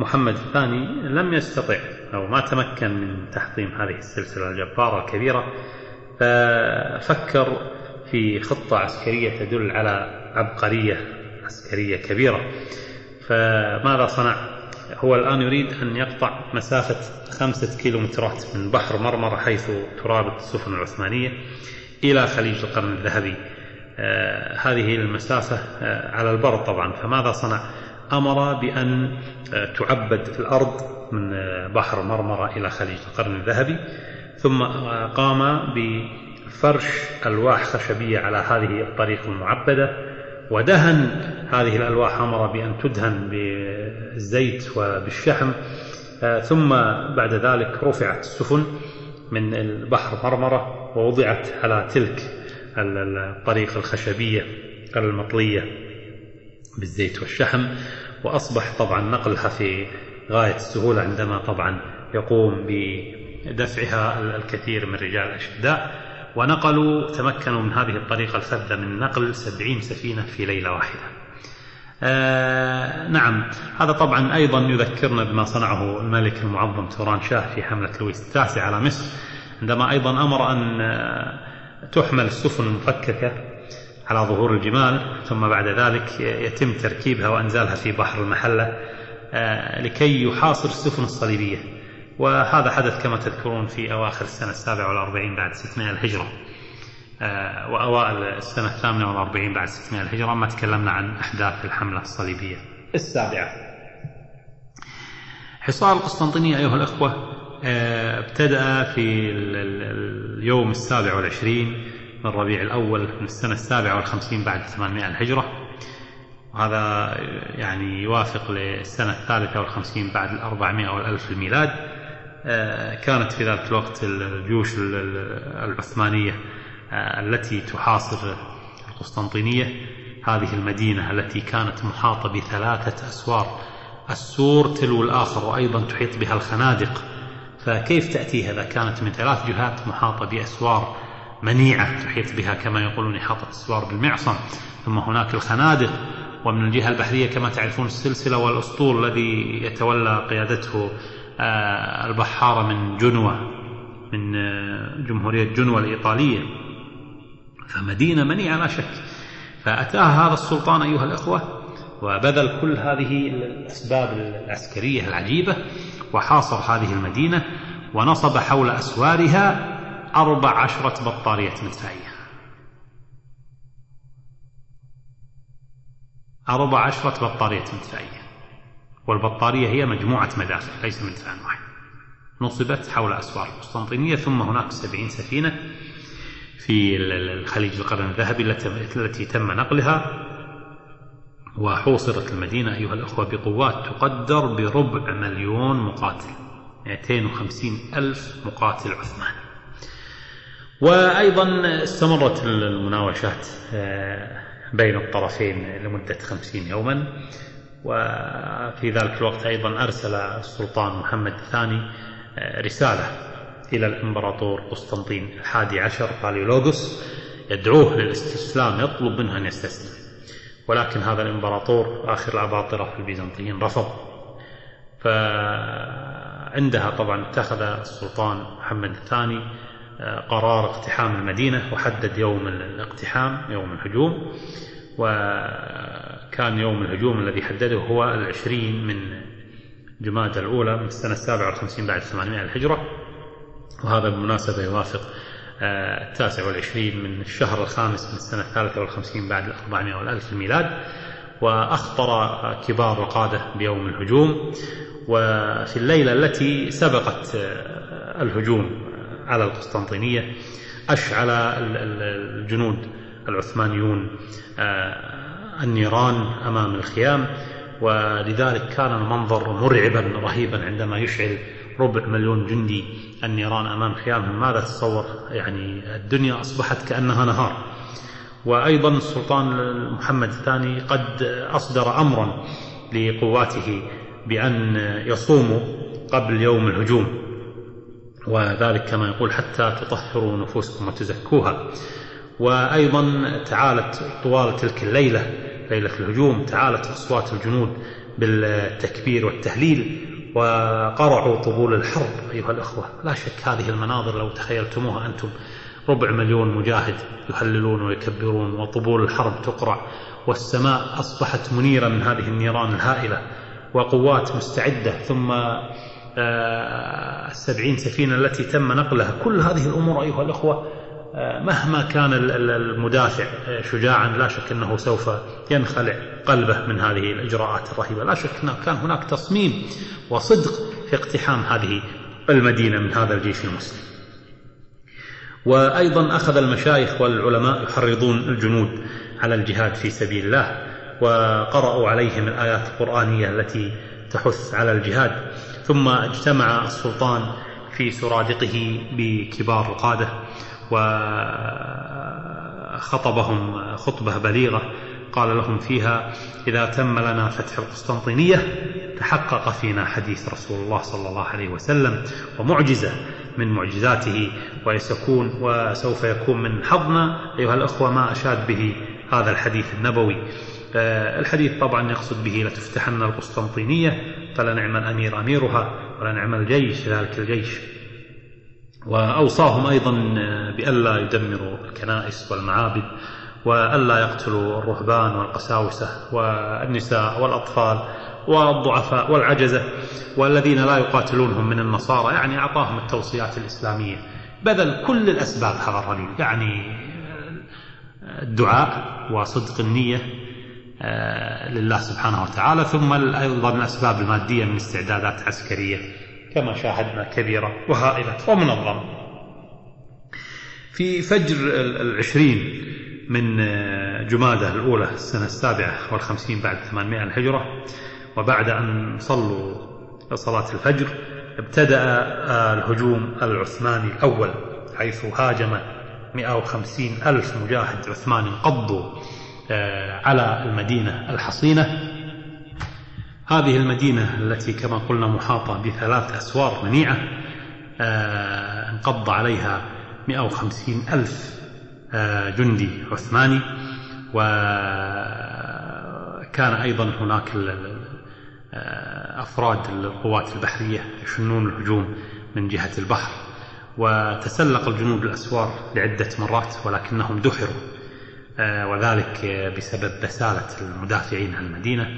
محمد الثاني لم يستطع أو ما تمكن من تحطيم هذه السلسلة الجبارة الكبيرة ففكر في خطة عسكرية تدل على عبقرية عسكرية كبيرة. فماذا صنع؟ هو الآن يريد أن يقطع مسافة خمسة كيلومترات من بحر مرمرة حيث ترابط السفن العثمانية إلى خليج القرن الذهبي. آه هذه المسافة آه على البر طبعا. فماذا صنع؟ أمر بأن آه تعبد الأرض من بحر مرمرة إلى خليج القرن الذهبي. ثم قام بفرش ألواح خشبية على هذه الطريق المعبدة. ودهن. هذه الألواح أمر بأن تدهن بالزيت وبالشحم. آه، ثم بعد ذلك رفعت السفن من البحر مرمرة ووضعت على تلك الطريق الخشبية المطلية بالزيت والشحم. وأصبح طبعا نقلها في غاية السهولة عندما طبعا يقوم بدفعها الكثير من رجال الأشداء. ونقلوا تمكنوا من هذه الطريقة الفذة من نقل سبعين سفينة في ليلة واحدة. آه نعم هذا طبعا أيضا يذكرنا بما صنعه الملك المعظم توران شاه في حملة لويس التاسع على مصر عندما أيضا أمر أن آه، تحمل السفن المفككة على ظهور الجمال ثم بعد ذلك يتم تركيبها وأنزالها في بحر المحلة آه لكي يحاصر السفن الصليبية. وهذا حدث كما تذكرون في أواخر السنة السابعة والأربعين بعد 600 الهجرة. آه، وأوائل السنة الثامنة والأربعين بعد 600 الهجرة ما تكلمنا عن أحداث الحملة الصليبية السابعة. حصار القسطنطينية أيها الأخوة آه، ابتدأ في اليوم السابع والعشرين من ربيع الأول من السنة السابعة والخمسين بعد 800 الهجرة. وهذا يعني يوافق للسنة الثالثة والخمسين بعد الأربعمائة والألف الميلاد. كانت في ذلك الوقت الجيوش العثمانية آه، التي تحاصر القسطنطينية. هذه المدينة التي كانت محاطة بثلاثة أسوار السور تلو الآخر وأيضا تحيط بها الخنادق. فكيف تأتي هذا كانت من ثلاث جهات محاطة بأسوار منيعة تحيط بها كما يقولون إحاطة الأسوار بالمعصم. ثم هناك الخنادق ومن الجهة البحرية كما تعرفون السلسلة والأسطول الذي يتولى قيادته آه، البحارة من جنوة من آه، جمهورية جنوة الإيطالية. فمدينة منيعة لا شك. فأتاها هذا السلطان أيها الأخوة وبذل كل هذه الأسباب العسكرية العجيبة وحاصر هذه المدينة ونصب حول أسوارها أربع عشرة بطارية مدفعية. أربع عشرة بطارية مدفعية. والبطارية هي مجموعة مدافع ليس مدفع واحد. نصبت حول أسوار القسطنطينية ثم هناك سبعين سفينة في الخليج القرن الذهبي التي تم نقلها. وحوصرت المدينة أيها الأخوة بقوات تقدر بربع مليون مقاتل 250 ألف مقاتل عثماني وأيضا استمرت المناوشات آه، بين الطرفين لمدة خمسين يوما. وفي ذلك الوقت أيضا أرسل السلطان محمد الثاني آه، رسالة إلى الإمبراطور قسطنطين الحادي عشر باليولوغوس يدعوه للاستسلام يطلب منه أن يستسلم. ولكن هذا الإمبراطور آخر الأباطرة في البيزنطيين رفض. فعندها طبعا اتخذ السلطان محمد الثاني آه، قرار اقتحام المدينة وحدد يوم الاقتحام يوم الهجوم. وكان يوم الهجوم الذي حدده هو العشرين من جماد الأولى من السنة السابعة والخمسين بعد 800 الهجرة وهذا بالمناسبة يوافق آه، التاسع والعشرين من الشهر الخامس من السنة الثالثة والخمسين بعد الأربعمائة والألف الميلاد وأخطر كبار القادة بيوم الهجوم وفي الليلة التي سبقت آه، الهجوم على القسطنطينية أشعل الجنود العثمانيون آه، النيران أمام الخيام ولذلك كان المنظر مرعبا رهيبا عندما يشعل ربع مليون جندي النيران أمام خيامهم. ماذا تتصور؟ يعني الدنيا أصبحت كأنها نهار. وأيضا السلطان محمد الثاني قد أصدر أمرا لقواته بأن يصوموا قبل يوم الهجوم وذلك كما يقول حتى تطهروا نفوسكم وتزكوها. وأيضا تعالت طوال تلك الليلة ليلة الهجوم تعالت أصوات الجنود بالتكبير والتهليل وقرعوا طبول الحرب أيها الأخوة. لا شك هذه المناظر لو تخيلتموها أنتم ربع مليون مجاهد يهللون ويكبرون وطبول الحرب تقرع والسماء أصبحت منيرة من هذه النيران الهائلة وقوات مستعدة ثم آه، السبعين سفينة التي تم نقلها. كل هذه الأمور أيها الأخوة مهما كان المدافع شجاعا لا شك أنه سوف ينخلع قلبه من هذه الإجراءات الرهيبة. لا شك أنه كان هناك تصميم وصدق في اقتحام هذه المدينة من هذا الجيش المسلم. وأيضا أخذ المشايخ والعلماء يحرضون الجنود على الجهاد في سبيل الله وقرأوا عليهم الآيات القرآنية التي تحث على الجهاد. ثم اجتمع السلطان في سرادقه بكبار القادة. وخطبهم خطبة بليغة. قال لهم فيها إذا تم لنا فتح القسطنطينية تحقق فينا حديث رسول الله صلى الله عليه وسلم ومعجزة من معجزاته ويسكون وسوف يكون من حظنا. أيها الأخوة ما أشاد به هذا الحديث النبوي. آه، الحديث طبعا يقصد به لتفتحن القسطنطينية فلنعم الأمير أميرها ولنعم الجيش ذلك الجيش. وأوصاهم أيضا بألا يدمروا الكنائس والمعابد وألا يقتلوا الرهبان والقساوسة والنساء والأطفال والضعفاء والعجزة والذين لا يقاتلونهم من النصارى. يعني أعطاهم التوصيات الإسلامية. بذل كل الأسباب هذا الرجل. يعني الدعاء وصدق النية آه، لله سبحانه وتعالى. ثم أيضا الأسباب المادية من استعدادات عسكرية. كما شاهدنا كبيرة وهائلة ومنظمة في فجر العشرين من جمادة الأولى السنة السابعة والخمسين بعد ثمانمائة الهجرة وبعد أن صلوا صلاة الفجر ابتدأ الهجوم العثماني الأول حيث هاجم 150 ألف مجاهد عثماني انقضوا آه، على المدينة الحصينة. هذه المدينة التي كما قلنا محاطة بثلاث أسوار منيعة آه، انقض عليها 150 ألف آه، جندي عثماني وكان أيضا هناك آه، أفراد القوات البحرية يشنون الهجوم من جهة البحر وتسلق الجنود الأسوار لعدة مرات ولكنهم دحروا وذلك بسبب بسالة المدافعين عن المدينة.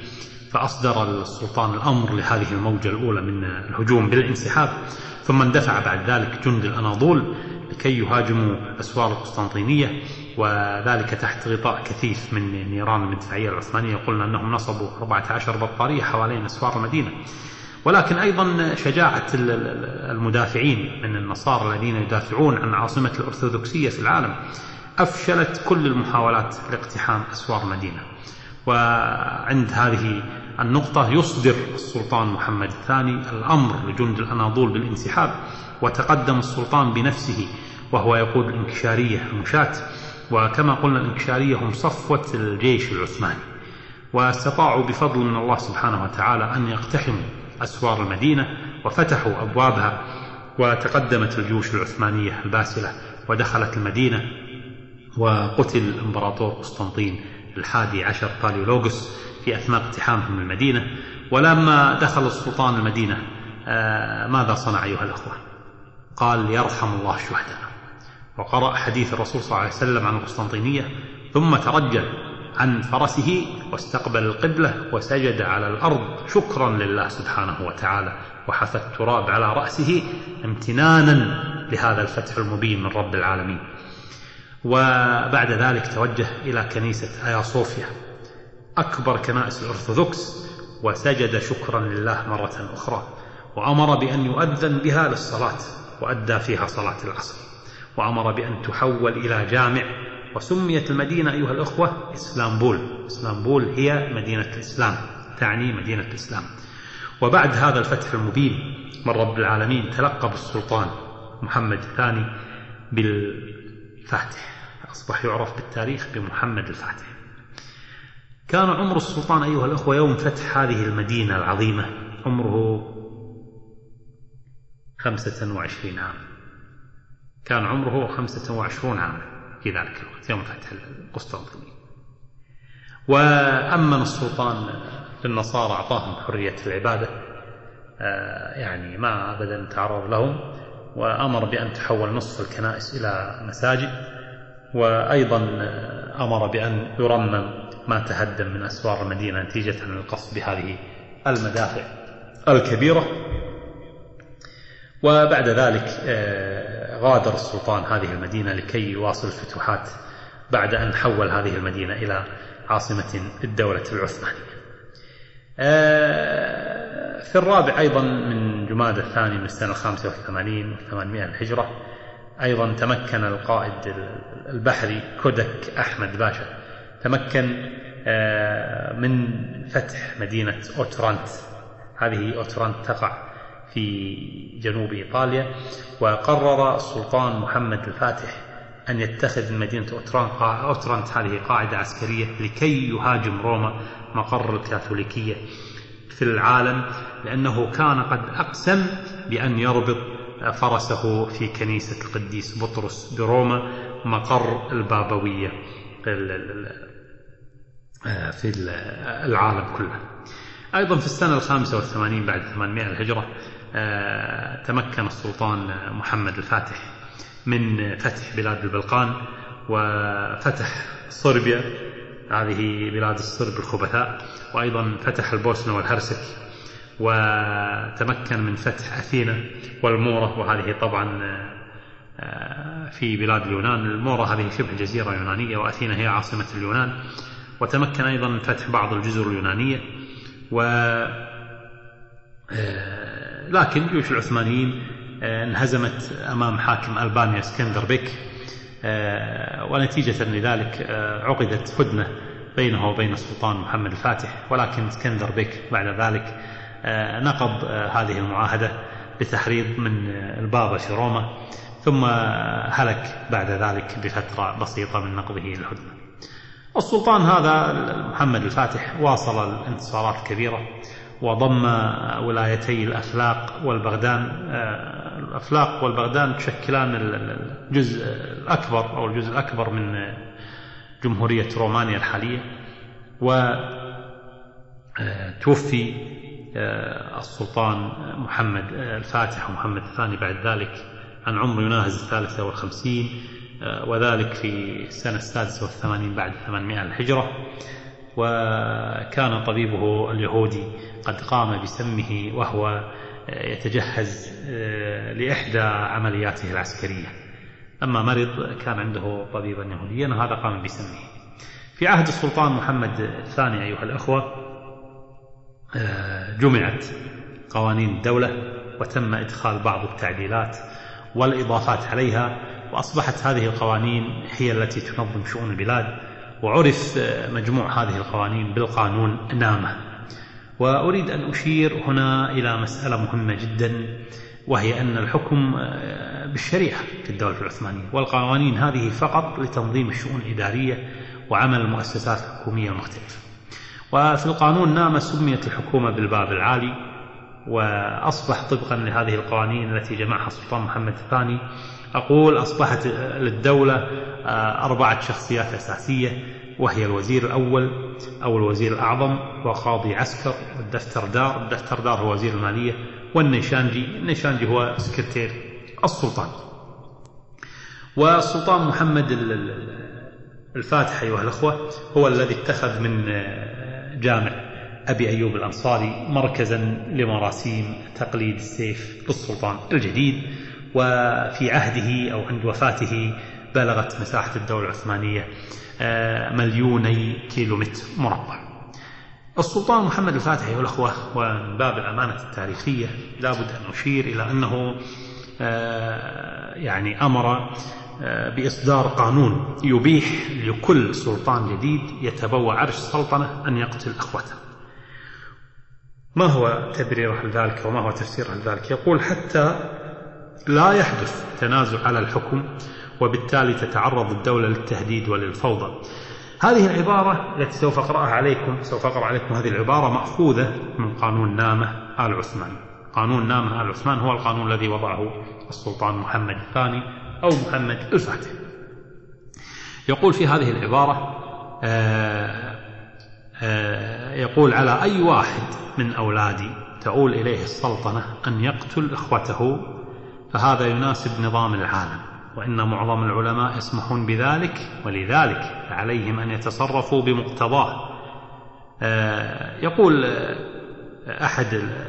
فأصدر السلطان الأمر لهذه الموجة الأولى من الهجوم بالانسحاب ثم اندفع بعد ذلك جند الأناضول لكي يهاجموا أسوار القسطنطينية وذلك تحت غطاء كثيف من نيران المدفعية العثمانية. قلنا أنهم نصبوا 14 بطارية حوالين أسوار المدينة. ولكن أيضا شجاعة المدافعين من النصارى الذين يدافعون عن عاصمة الأرثوذكسية في العالم أفشلت كل المحاولات لاقتحام أسوار المدينة. وعند هذه النقطة يصدر السلطان محمد الثاني الأمر لجند الأناضول بالانسحاب وتقدم السلطان بنفسه وهو يقود الانكشارية المشاة وكما قلنا الانكشارية هم صفوة الجيش العثماني. واستطاعوا بفضل من الله سبحانه وتعالى أن يقتحموا أسوار المدينة وفتحوا أبوابها وتقدمت الجيوش العثمانية الباسلة ودخلت المدينة وقتل الإمبراطور قسطنطين الحادي عشر طاليولوغوس. في أثناء اقتحامهم المدينة ولما دخل السلطان المدينة آه، ماذا صنع أيها الأخوة؟ قال يرحم الله الشهداء وقرأ حديث الرسول صلى الله عليه وسلم عن القسطنطينية ثم ترجل عن فرسه واستقبل القبلة وسجد على الأرض شكرا لله سبحانه وتعالى وحث التراب على رأسه امتنانا لهذا الفتح المبين من رب العالمين. وبعد ذلك توجه إلى كنيسة آيا صوفيا أكبر كنائس الأرثوذكس وسجد شكرا لله مرة أخرى وأمر بأن يؤذن بها للصلاة وأدى فيها صلاة العصر وأمر بأن تحول إلى جامع وسميت المدينة أيها الأخوة إسلامبول. إسلامبول هي مدينة الإسلام تعني مدينة الإسلام. وبعد هذا الفتح المبين من رب العالمين تلقب السلطان محمد الثاني بالفاتح أصبح يعرف بالتاريخ بمحمد الفاتح كان عمر السلطان أيها الأخوة يوم فتح هذه المدينة العظيمة. عمره خمسة وعشرين عام. كان عمره خمسة وعشرون عاما في ذلك الوقت يوم فتح القسطنطينية. وأمن السلطان للنصارى أعطاهم حرية العبادة. آه، يعني ما أبدا تعرض لهم وأمر بأن تحول نصف الكنائس إلى مساجد. وأيضا أمر بأن يرمم ما تهدم من أسوار المدينة نتيجة القصف بهذه المدافع الكبيرة. وبعد ذلك آه، غادر السلطان هذه المدينة لكي يواصل الفتوحات بعد أن حول هذه المدينة إلى عاصمة الدولة العثمانية. آه، في الرابع أيضا من جماد الثاني من السنة الخامسة والثمانين والثمانمائة الهجرة أيضا تمكن القائد البحري كودك أحمد باشا. تمكن آه، من فتح مدينة أوترانت. هذه أوترانت تقع في جنوب إيطاليا وقرر السلطان محمد الفاتح أن يتخذ مدينة أوترانت, أوترانت هذه قاعدة عسكرية لكي يهاجم روما مقر الكاثوليكية في العالم لأنه كان قد أقسم بأن يربط فرسه في كنيسة القديس بطرس بروما مقر البابوية في العالم كله. أيضا في السنة الخامسة والثمانين بعد ثمانمائة الهجرة آه، تمكن السلطان محمد الفاتح من فتح بلاد البلقان وفتح صربيا هذه بلاد الصرب الخبثاء وأيضا فتح البوسنة والهرسك. وتمكن من فتح أثينا والمورة وهذه طبعا آه، في بلاد اليونان. المورة هذه شبه جزيرة يونانية وأثينا هي عاصمة اليونان. وتمكن أيضا من فتح بعض الجزر اليونانية. و آه، لكن جيوش العثمانيين آه، انهزمت أمام حاكم ألبانيا اسكندر بيك. ونتيجة لذلك عقدت هدنة بينه وبين السلطان محمد الفاتح. ولكن اسكندر بيك بعد ذلك آه، نقض آه، هذه المعاهدة بتحريض من البابا في روما ثم هلك بعد ذلك بفترة بسيطة من نقضه الهدنة السلطان هذا محمد الفاتح واصل الانتصارات الكبيرة وضم ولايتي الأفلاق والبغدان آه، الأفلاق والبغدان تشكلان الجزء الأكبر أو الجزء الأكبر من جمهورية رومانيا الحالية. وتوفي آه، السلطان محمد آه، الفاتح ومحمد الثاني بعد ذلك. عن عمر يناهز الثالثة والخمسين آه، وذلك في السنة السادسة والثمانين بعد ثمانمائة الهجرة. وكان طبيبه اليهودي قد قام بسمه وهو يتجهز لإحدى عملياته العسكرية. لما مرض كان عنده طبيبا يهوديا وهذا قام بسمه. في عهد السلطان محمد الثاني أيها الأخوة جمعت قوانين الدولة وتم إدخال بعض التعديلات والإضافات عليها وأصبحت هذه القوانين هي التي تنظم شؤون البلاد وعرف مجموع هذه القوانين بالقانون نامة. وأريد أن أشير هنا إلى مسألة مهمة جدا وهي أن الحكم بالشريعة في الدولة العثمانية والقوانين هذه فقط لتنظيم الشؤون الإدارية وعمل المؤسسات الحكومية المختلفة. وفي القانون نام سميت الحكومة بالباب العالي وأصبح طبقا لهذه القوانين التي جمعها السلطان محمد الثاني. أقول أصبحت للدولة آه، أربعة شخصيات أساسية وهي الوزير الأول أو الوزير الأعظم وقاضي عسكر والدفتر دار. الدفتر دار هو وزير المالية والنيشانجي. النيشانجي هو سكرتير السلطان. والسلطان محمد الفاتح أيها الأخوة هو الذي اتخذ من جامع أبي أيوب الأنصاري مركزا لمراسيم تقليد السيف للسلطان الجديد وفي عهده أو عند وفاته بلغت مساحة الدولة العثمانية آه، مليوني كيلومتر مربع. السلطان محمد الفاتح أيها الأخوة ومن باب الأمانة التاريخية لابد أن نشير إلى أنه آه، يعني أمر بإصدار قانون يبيح لكل سلطان جديد يتبوى عرش السلطنة أن يقتل أخوته. ما هو تبريره لذلك وما هو تفسيره لذلك يقول حتى لا يحدث تنازع على الحكم وبالتالي تتعرض الدولة للتهديد وللفوضى. هذه العبارة التي سوف أقرأها عليكم سوف أقرأ عليكم هذه العبارة مأخوذة من قانون نامة آل عثمان. قانون نامة آل عثمان هو القانون الذي وضعه السلطان محمد الثاني أو محمد الفاتح يقول في هذه العبارة آه، آه، يقول على أي واحد من أولادي تؤول إليه السلطنة أن يقتل إخوته فهذا يناسب نظام العالم وإن معظم العلماء يسمحون بذلك ولذلك عليهم أن يتصرفوا بمقتضاه. آه، يقول أحد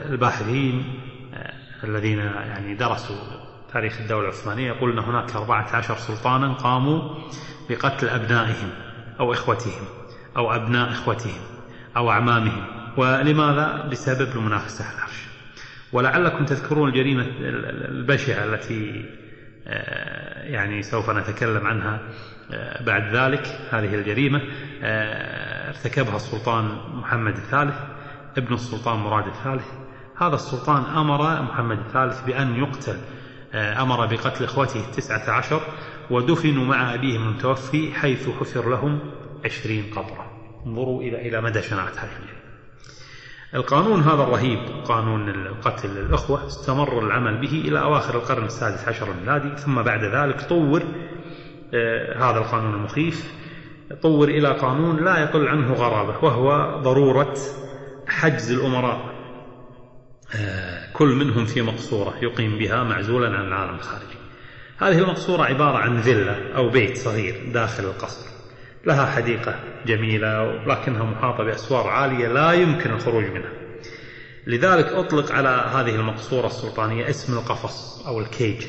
الباحثين الذين يعني درسوا تاريخ الدولة العثمانية يقول أن هناك 14 سلطانا قاموا بقتل أبنائهم أو إخوتهم أو أبناء إخوتهم أو أعمامهم. ولماذا؟ بسبب المنافسة على العرش. ولعلكم تذكرون الجريمة البشعة التي آه، يعني سوف نتكلم عنها آه، بعد ذلك. هذه الجريمة آه، ارتكبها السلطان محمد الثالث ابن السلطان مراد الثالث. هذا السلطان أمر محمد الثالث بأن يقتل أمر بقتل إخوته التسعة عشر ودفنوا مع أبيهم المتوفي حيث حفر لهم عشرين قبرا انظروا إلى إلى مدى شناعة الجريمة القانون هذا الرهيب قانون القتل للأخوة استمر العمل به إلى أواخر القرن السادس عشر الميلادي ثم بعد ذلك طور آه، هذا القانون المخيف طور إلى قانون لا يقل عنه غرابة وهو ضرورة حجز الأمراء. آه، كل منهم في مقصورة يقيم بها معزولا عن العالم الخارجي. هذه المقصورة عبارة عن فيلا أو بيت صغير داخل القصر. لها حديقة جميلة ولكنها محاطة بأسوار عالية لا يمكن الخروج منها. لذلك أطلق على هذه المقصورة السلطانية اسم القفص أو الكيج.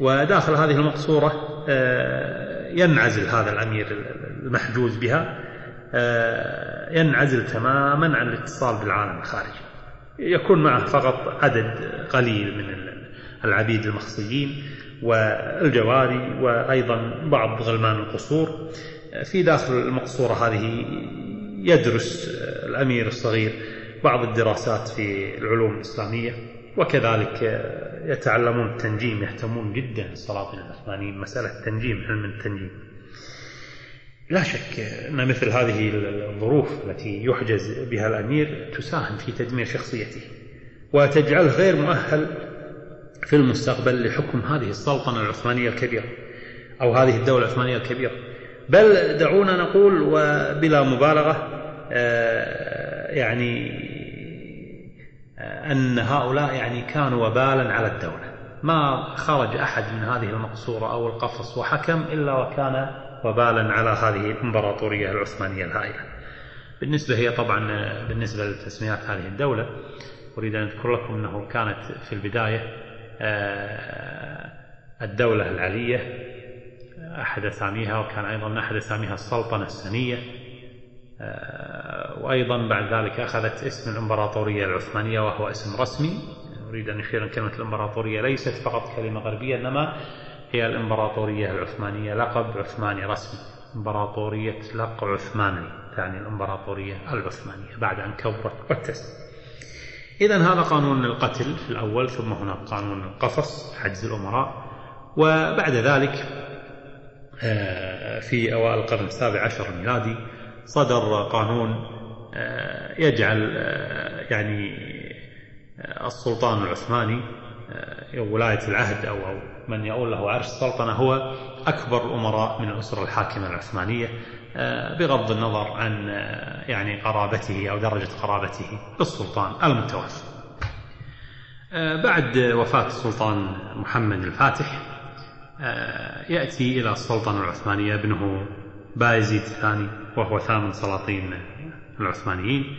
وداخل هذه المقصورة آه، ينعزل هذا الأمير المحجوز بها آه، ينعزل تماما عن الاتصال بالعالم الخارجي. يكون معه فقط عدد قليل من العبيد المخصيين والجواري وأيضا بعض غلمان القصور. في داخل المقصورة هذه يدرس الأمير الصغير بعض الدراسات في العلوم الإسلامية وكذلك يتعلمون التنجيم يهتمون جدا السلاطين العثمانيين مسألة التنجيم علم التنجيم. لا شك أن مثل هذه الظروف التي يحجز بها الأمير تساهم في تدمير شخصيته وتجعله غير مؤهل في المستقبل لحكم هذه السلطنة العثمانية الكبيرة أو هذه الدولة العثمانية الكبيرة. بل دعونا نقول وبلا مبالغة آه، يعني آه، أن هؤلاء يعني كانوا وبالا على الدولة. ما خرج أحد من هذه المقصورة أو القفص وحكم إلا وكان وبالا على هذه الإمبراطورية العثمانية الهائلة. بالنسبة هي طبعا بالنسبة لتسميات هذه الدولة أريد أن أذكر لكم أنه كانت في البداية آه، الدولة العلية أحد أساميها وكان أيضا من أحد أساميها السلطنة السنية آه، وأيضا بعد ذلك أخذت اسم الإمبراطورية العثمانية وهو اسم رسمي. أريد أن أشير أن كلمة الإمبراطورية ليست فقط كلمة غربية إنما هي الإمبراطورية العثمانية لقب عثماني رسمي. إمبراطورية لق عثماني تعني الإمبراطورية العثمانية بعد أن كبرت واتسعت. إذا هذا قانون القتل في الأول ثم هناك قانون القفص حجز الأمراء. وبعد ذلك آه، في أوائل القرن السابع عشر الميلادي صدر قانون آه، يجعل آه، يعني السلطان العثماني ولاية العهد أو من يؤول له عرش السلطنة هو أكبر الأمراء من الأسرة الحاكمة العثمانية بغض النظر عن يعني قرابته أو درجة قرابته بالسلطان المتوفى بعد وفاة السلطان محمد الفاتح يأتي إلى السلطنة العثمانية ابنه بايزيد الثاني وهو ثامن سلاطين العثمانيين.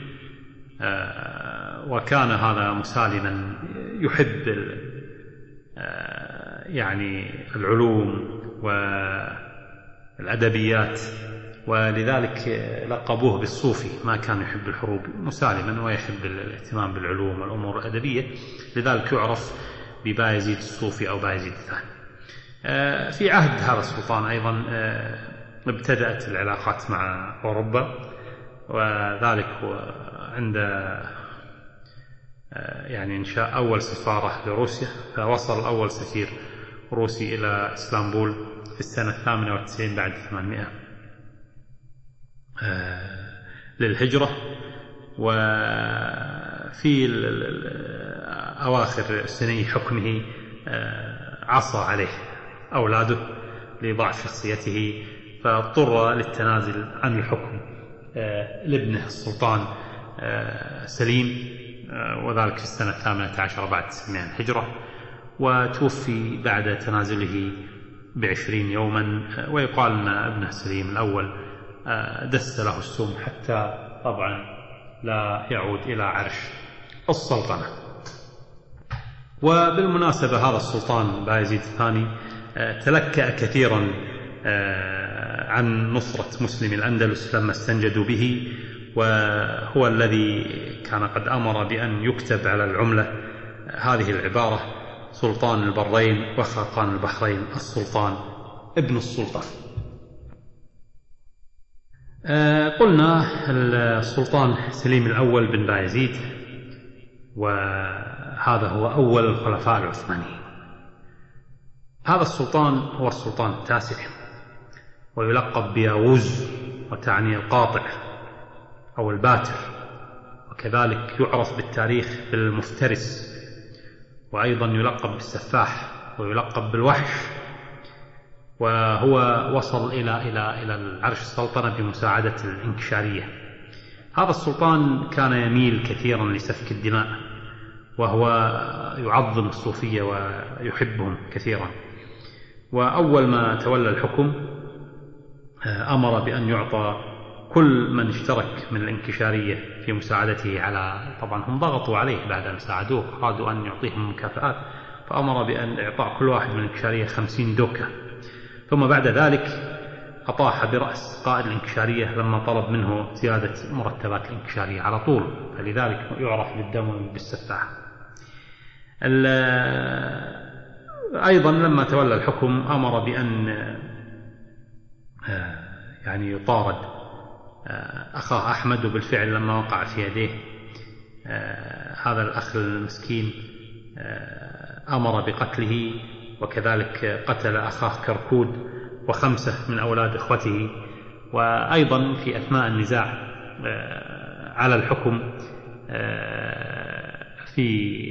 وكان هذا مسالما يحب يعني العلوم والأدبيات ولذلك لقبوه بالصوفي ما كان يحب الحروب مسالما ويحب الاهتمام بالعلوم والأمور الأدبية لذلك يعرف ببايزيد الصوفي أو بايزيد الثاني. في عهد هذا السلطان أيضا ابتدأت العلاقات مع أوروبا وذلك عند يعني إنشاء أول سفارة لروسيا فوصل أول سفير روسي إلى إسلامبول في السنة الثامنة والتسعين بعد ثمانمائة. للهجرة. وفي أواخر سني حكمه عصى عليه أولاده لضعف شخصيته فاضطر للتنازل عن الحكم. لابنه السلطان سليم وذلك في السنة الثامنة عشر بعد 600 الهجرة وتوفي بعد تنازله بعشرين يوما ويقال أن ابنه سليم الأول دس له السم حتى طبعا لا يعود إلى عرش السلطنة. وبالمناسبة هذا السلطان بايزيد الثاني تلكأ كثيرا عن نصرة مسلم الأندلس لما استنجدوا به وهو الذي كان قد أمر بأن يكتب على العملة هذه العبارة. سلطان البرين وخاقان البحرين السلطان ابن السلطان. قلنا السلطان سليم الأول بن بايزيد وهذا هو أول الخلفاء العثمانيين. هذا السلطان هو السلطان التاسع ويلقب بياوز وتعني القاطع أو الباتر وكذلك يعرف بالتاريخ بالمفترس. وأيضا يلقب بالسفاح ويلقب بالوحش. وهو وصل إلى إلى إلى العرش السلطنة بمساعدة الإنكشارية. هذا السلطان كان يميل كثيرا لسفك الدماء وهو يعظم الصوفية ويحبهم كثيرا. وأول ما تولى الحكم أمر بأن يعطى كل من اشترك من الانكشارية في مساعدته على طبعا هم ضغطوا عليه بعد أن ساعدوه أرادوا أن يعطيهم مكافآت فأمر بأن إعطاء كل واحد من الانكشارية خمسين دوكة. ثم بعد ذلك أطاح برأس قائد الانكشارية لما طلب منه زيادة مرتبات الانكشارية على طول. فلذلك يعرف بالدم بالسفاح أيضا لما تولى الحكم أمر بأن يعني يطارد أخاه أحمد وبالفعل لما وقع في يديه. هذا الأخ المسكين أمر بقتله وكذلك قتل أخاه كركود وخمسة من أولاد إخوته وأيضا في أثناء النزاع على الحكم في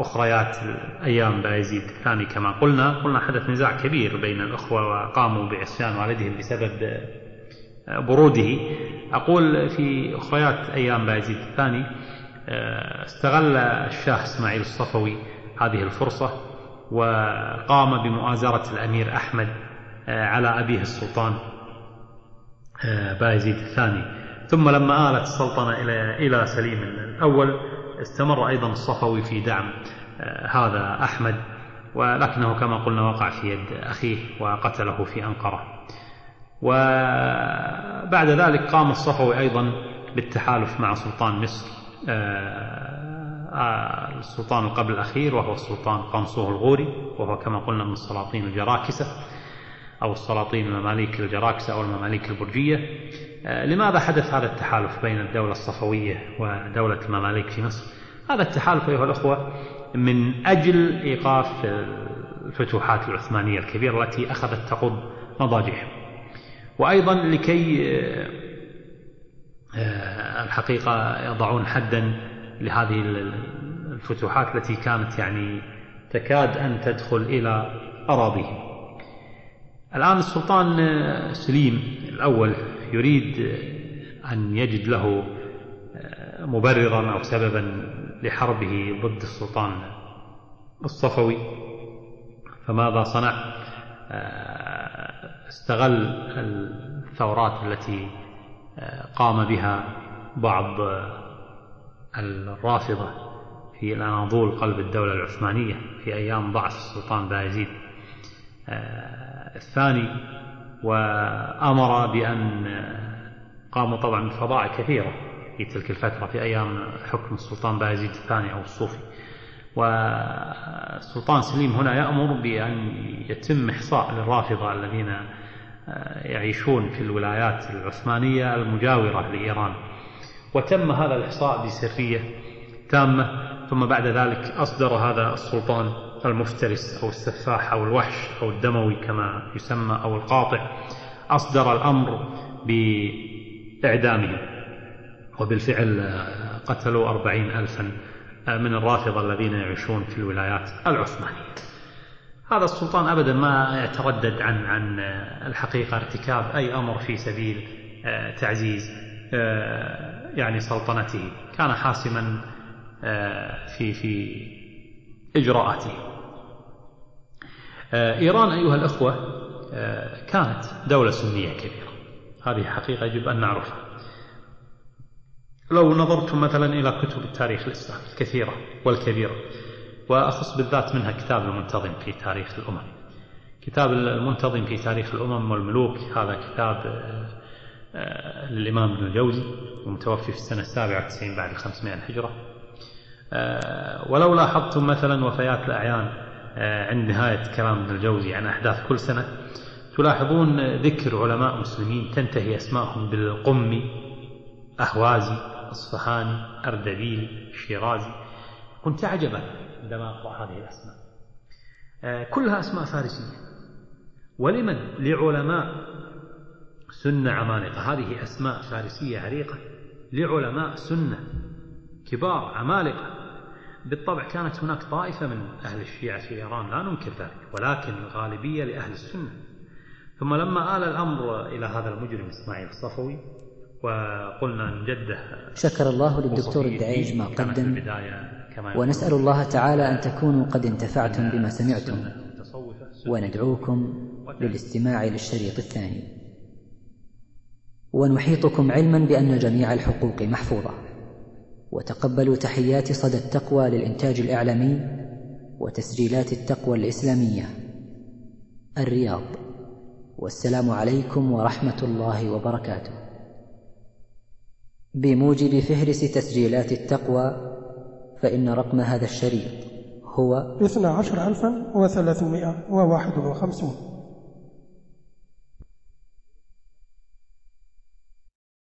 أخريات أيام بايزيد الثاني كما قلنا. قلنا حدث نزاع كبير بين الأخوة وقاموا بعصيان والدهم بسبب بروده. أقول في أخريات أيام بايزيد الثاني استغل الشاه إسماعيل الصفوي هذه الفرصة وقام بمؤازرة الأمير أحمد على أبيه السلطان بايزيد الثاني. ثم لما آلت السلطنة إلى سليم الأول استمر أيضا الصفوي في دعم هذا أحمد. ولكنه كما قلنا وقع في يد أخيه وقتله في أنقرة. وبعد ذلك قام الصفوي أيضا بالتحالف مع سلطان مصر السلطان قبل الأخير وهو السلطان قنصوه الغوري وهو كما قلنا من السلاطين الجراكسة أو السلاطين المماليك الجراكسة أو المماليك البرجية. لماذا حدث هذا التحالف بين الدولة الصفوية ودولة المماليك في مصر؟ هذا التحالف أيها الأخوة من أجل إيقاف الفتوحات العثمانية الكبيرة التي أخذت تقض مضاجعهم. وأيضا لكي الحقيقة يضعون حدا لهذه الفتوحات التي كانت يعني تكاد أن تدخل إلى أراضيهم. الآن السلطان سليم الأول يريد أن يجد له مبررا أو سببا لحربه ضد السلطان الصفوي. فماذا صنع؟ استغل الثورات التي قام بها بعض الرافضة في الأناضول قلب الدولة العثمانية في أيام ضعف السلطان بايزيد الثاني وأمر بأن قاموا طبعا بفضائع كثيرة في تلك الفترة في أيام حكم السلطان بايزيد الثاني أو الصوفي. والسلطان سليم هنا يأمر بأن يتم إحصاء للرافضة الذين يعيشون في الولايات العثمانية المجاورة لإيران. وتم هذا الإحصاء بسرية تامة ثم بعد ذلك أصدر هذا السلطان المفترس أو السفاح أو الوحش أو الدموي كما يسمى أو القاطع. أصدر الأمر بإعدامهم وبالفعل قتلوا أربعين ألفا من الرافضة الذين يعيشون في الولايات العثمانية. هذا السلطان أبدا ما يتردد عن عن الحقيقة ارتكاب أي أمر في سبيل آه، تعزيز آه، يعني سلطنته. كان حاسما آه، في في إجراءاته. إيران أيها الأخوة كانت دولة سنية كبيرة. هذه حقيقة يجب أن نعرفها. لو نظرتم مثلا إلى كتب التاريخ الإسلامي الكثيرة والكبيرة وأخص بالذات منها كتاب المنتظم في تاريخ الأمم. كتاب المنتظم في تاريخ الأمم والملوك هذا كتاب آه، للإمام ابن الجوزي ومتوفي في السنة السابعة والتسعين بعد الخمسمائة الهجرة. آه، ولو لاحظتم مثلا وفيات الأعيان آه، عند نهاية كلام ابن الجوزي عن أحداث كل سنة تلاحظون ذكر علماء مسلمين تنتهي أسماءهم بالقمي أهوازي أصفهاني أردبيلي شيرازي. كنت عجبا عندما أقرأ هذه الأسماء. آه، كلها أسماء فارسية. ولمن؟ لعلماء. سنة عمالقة. هذه أسماء فارسية عريقة. لعلماء سنة. كبار عمالقة. بالطبع كانت هناك طائفة من أهل الشيعة في إيران لا ننكر ذلك ولكن الغالبية لأهل السنة. ثم لما آل الأمر إلى هذا المجرم إسماعيل الصفوي وقلنا نجده شكر الله للدكتور الدعيج ما قدم. ونسأل الله تعالى أن تكونوا قد انتفعتم بما سمعتم. وندعوكم للاستماع للشريط الثاني. ونحيطكم علما بأن جميع الحقوق محفوظة. وتقبلوا تحيات صدى التقوى للإنتاج الإعلامي وتسجيلات التقوى الإسلامية. الرياض. والسلام عليكم ورحمة الله وبركاته. بموجب فهرس تسجيلات التقوى فإن رقم هذا الشريط هو 12351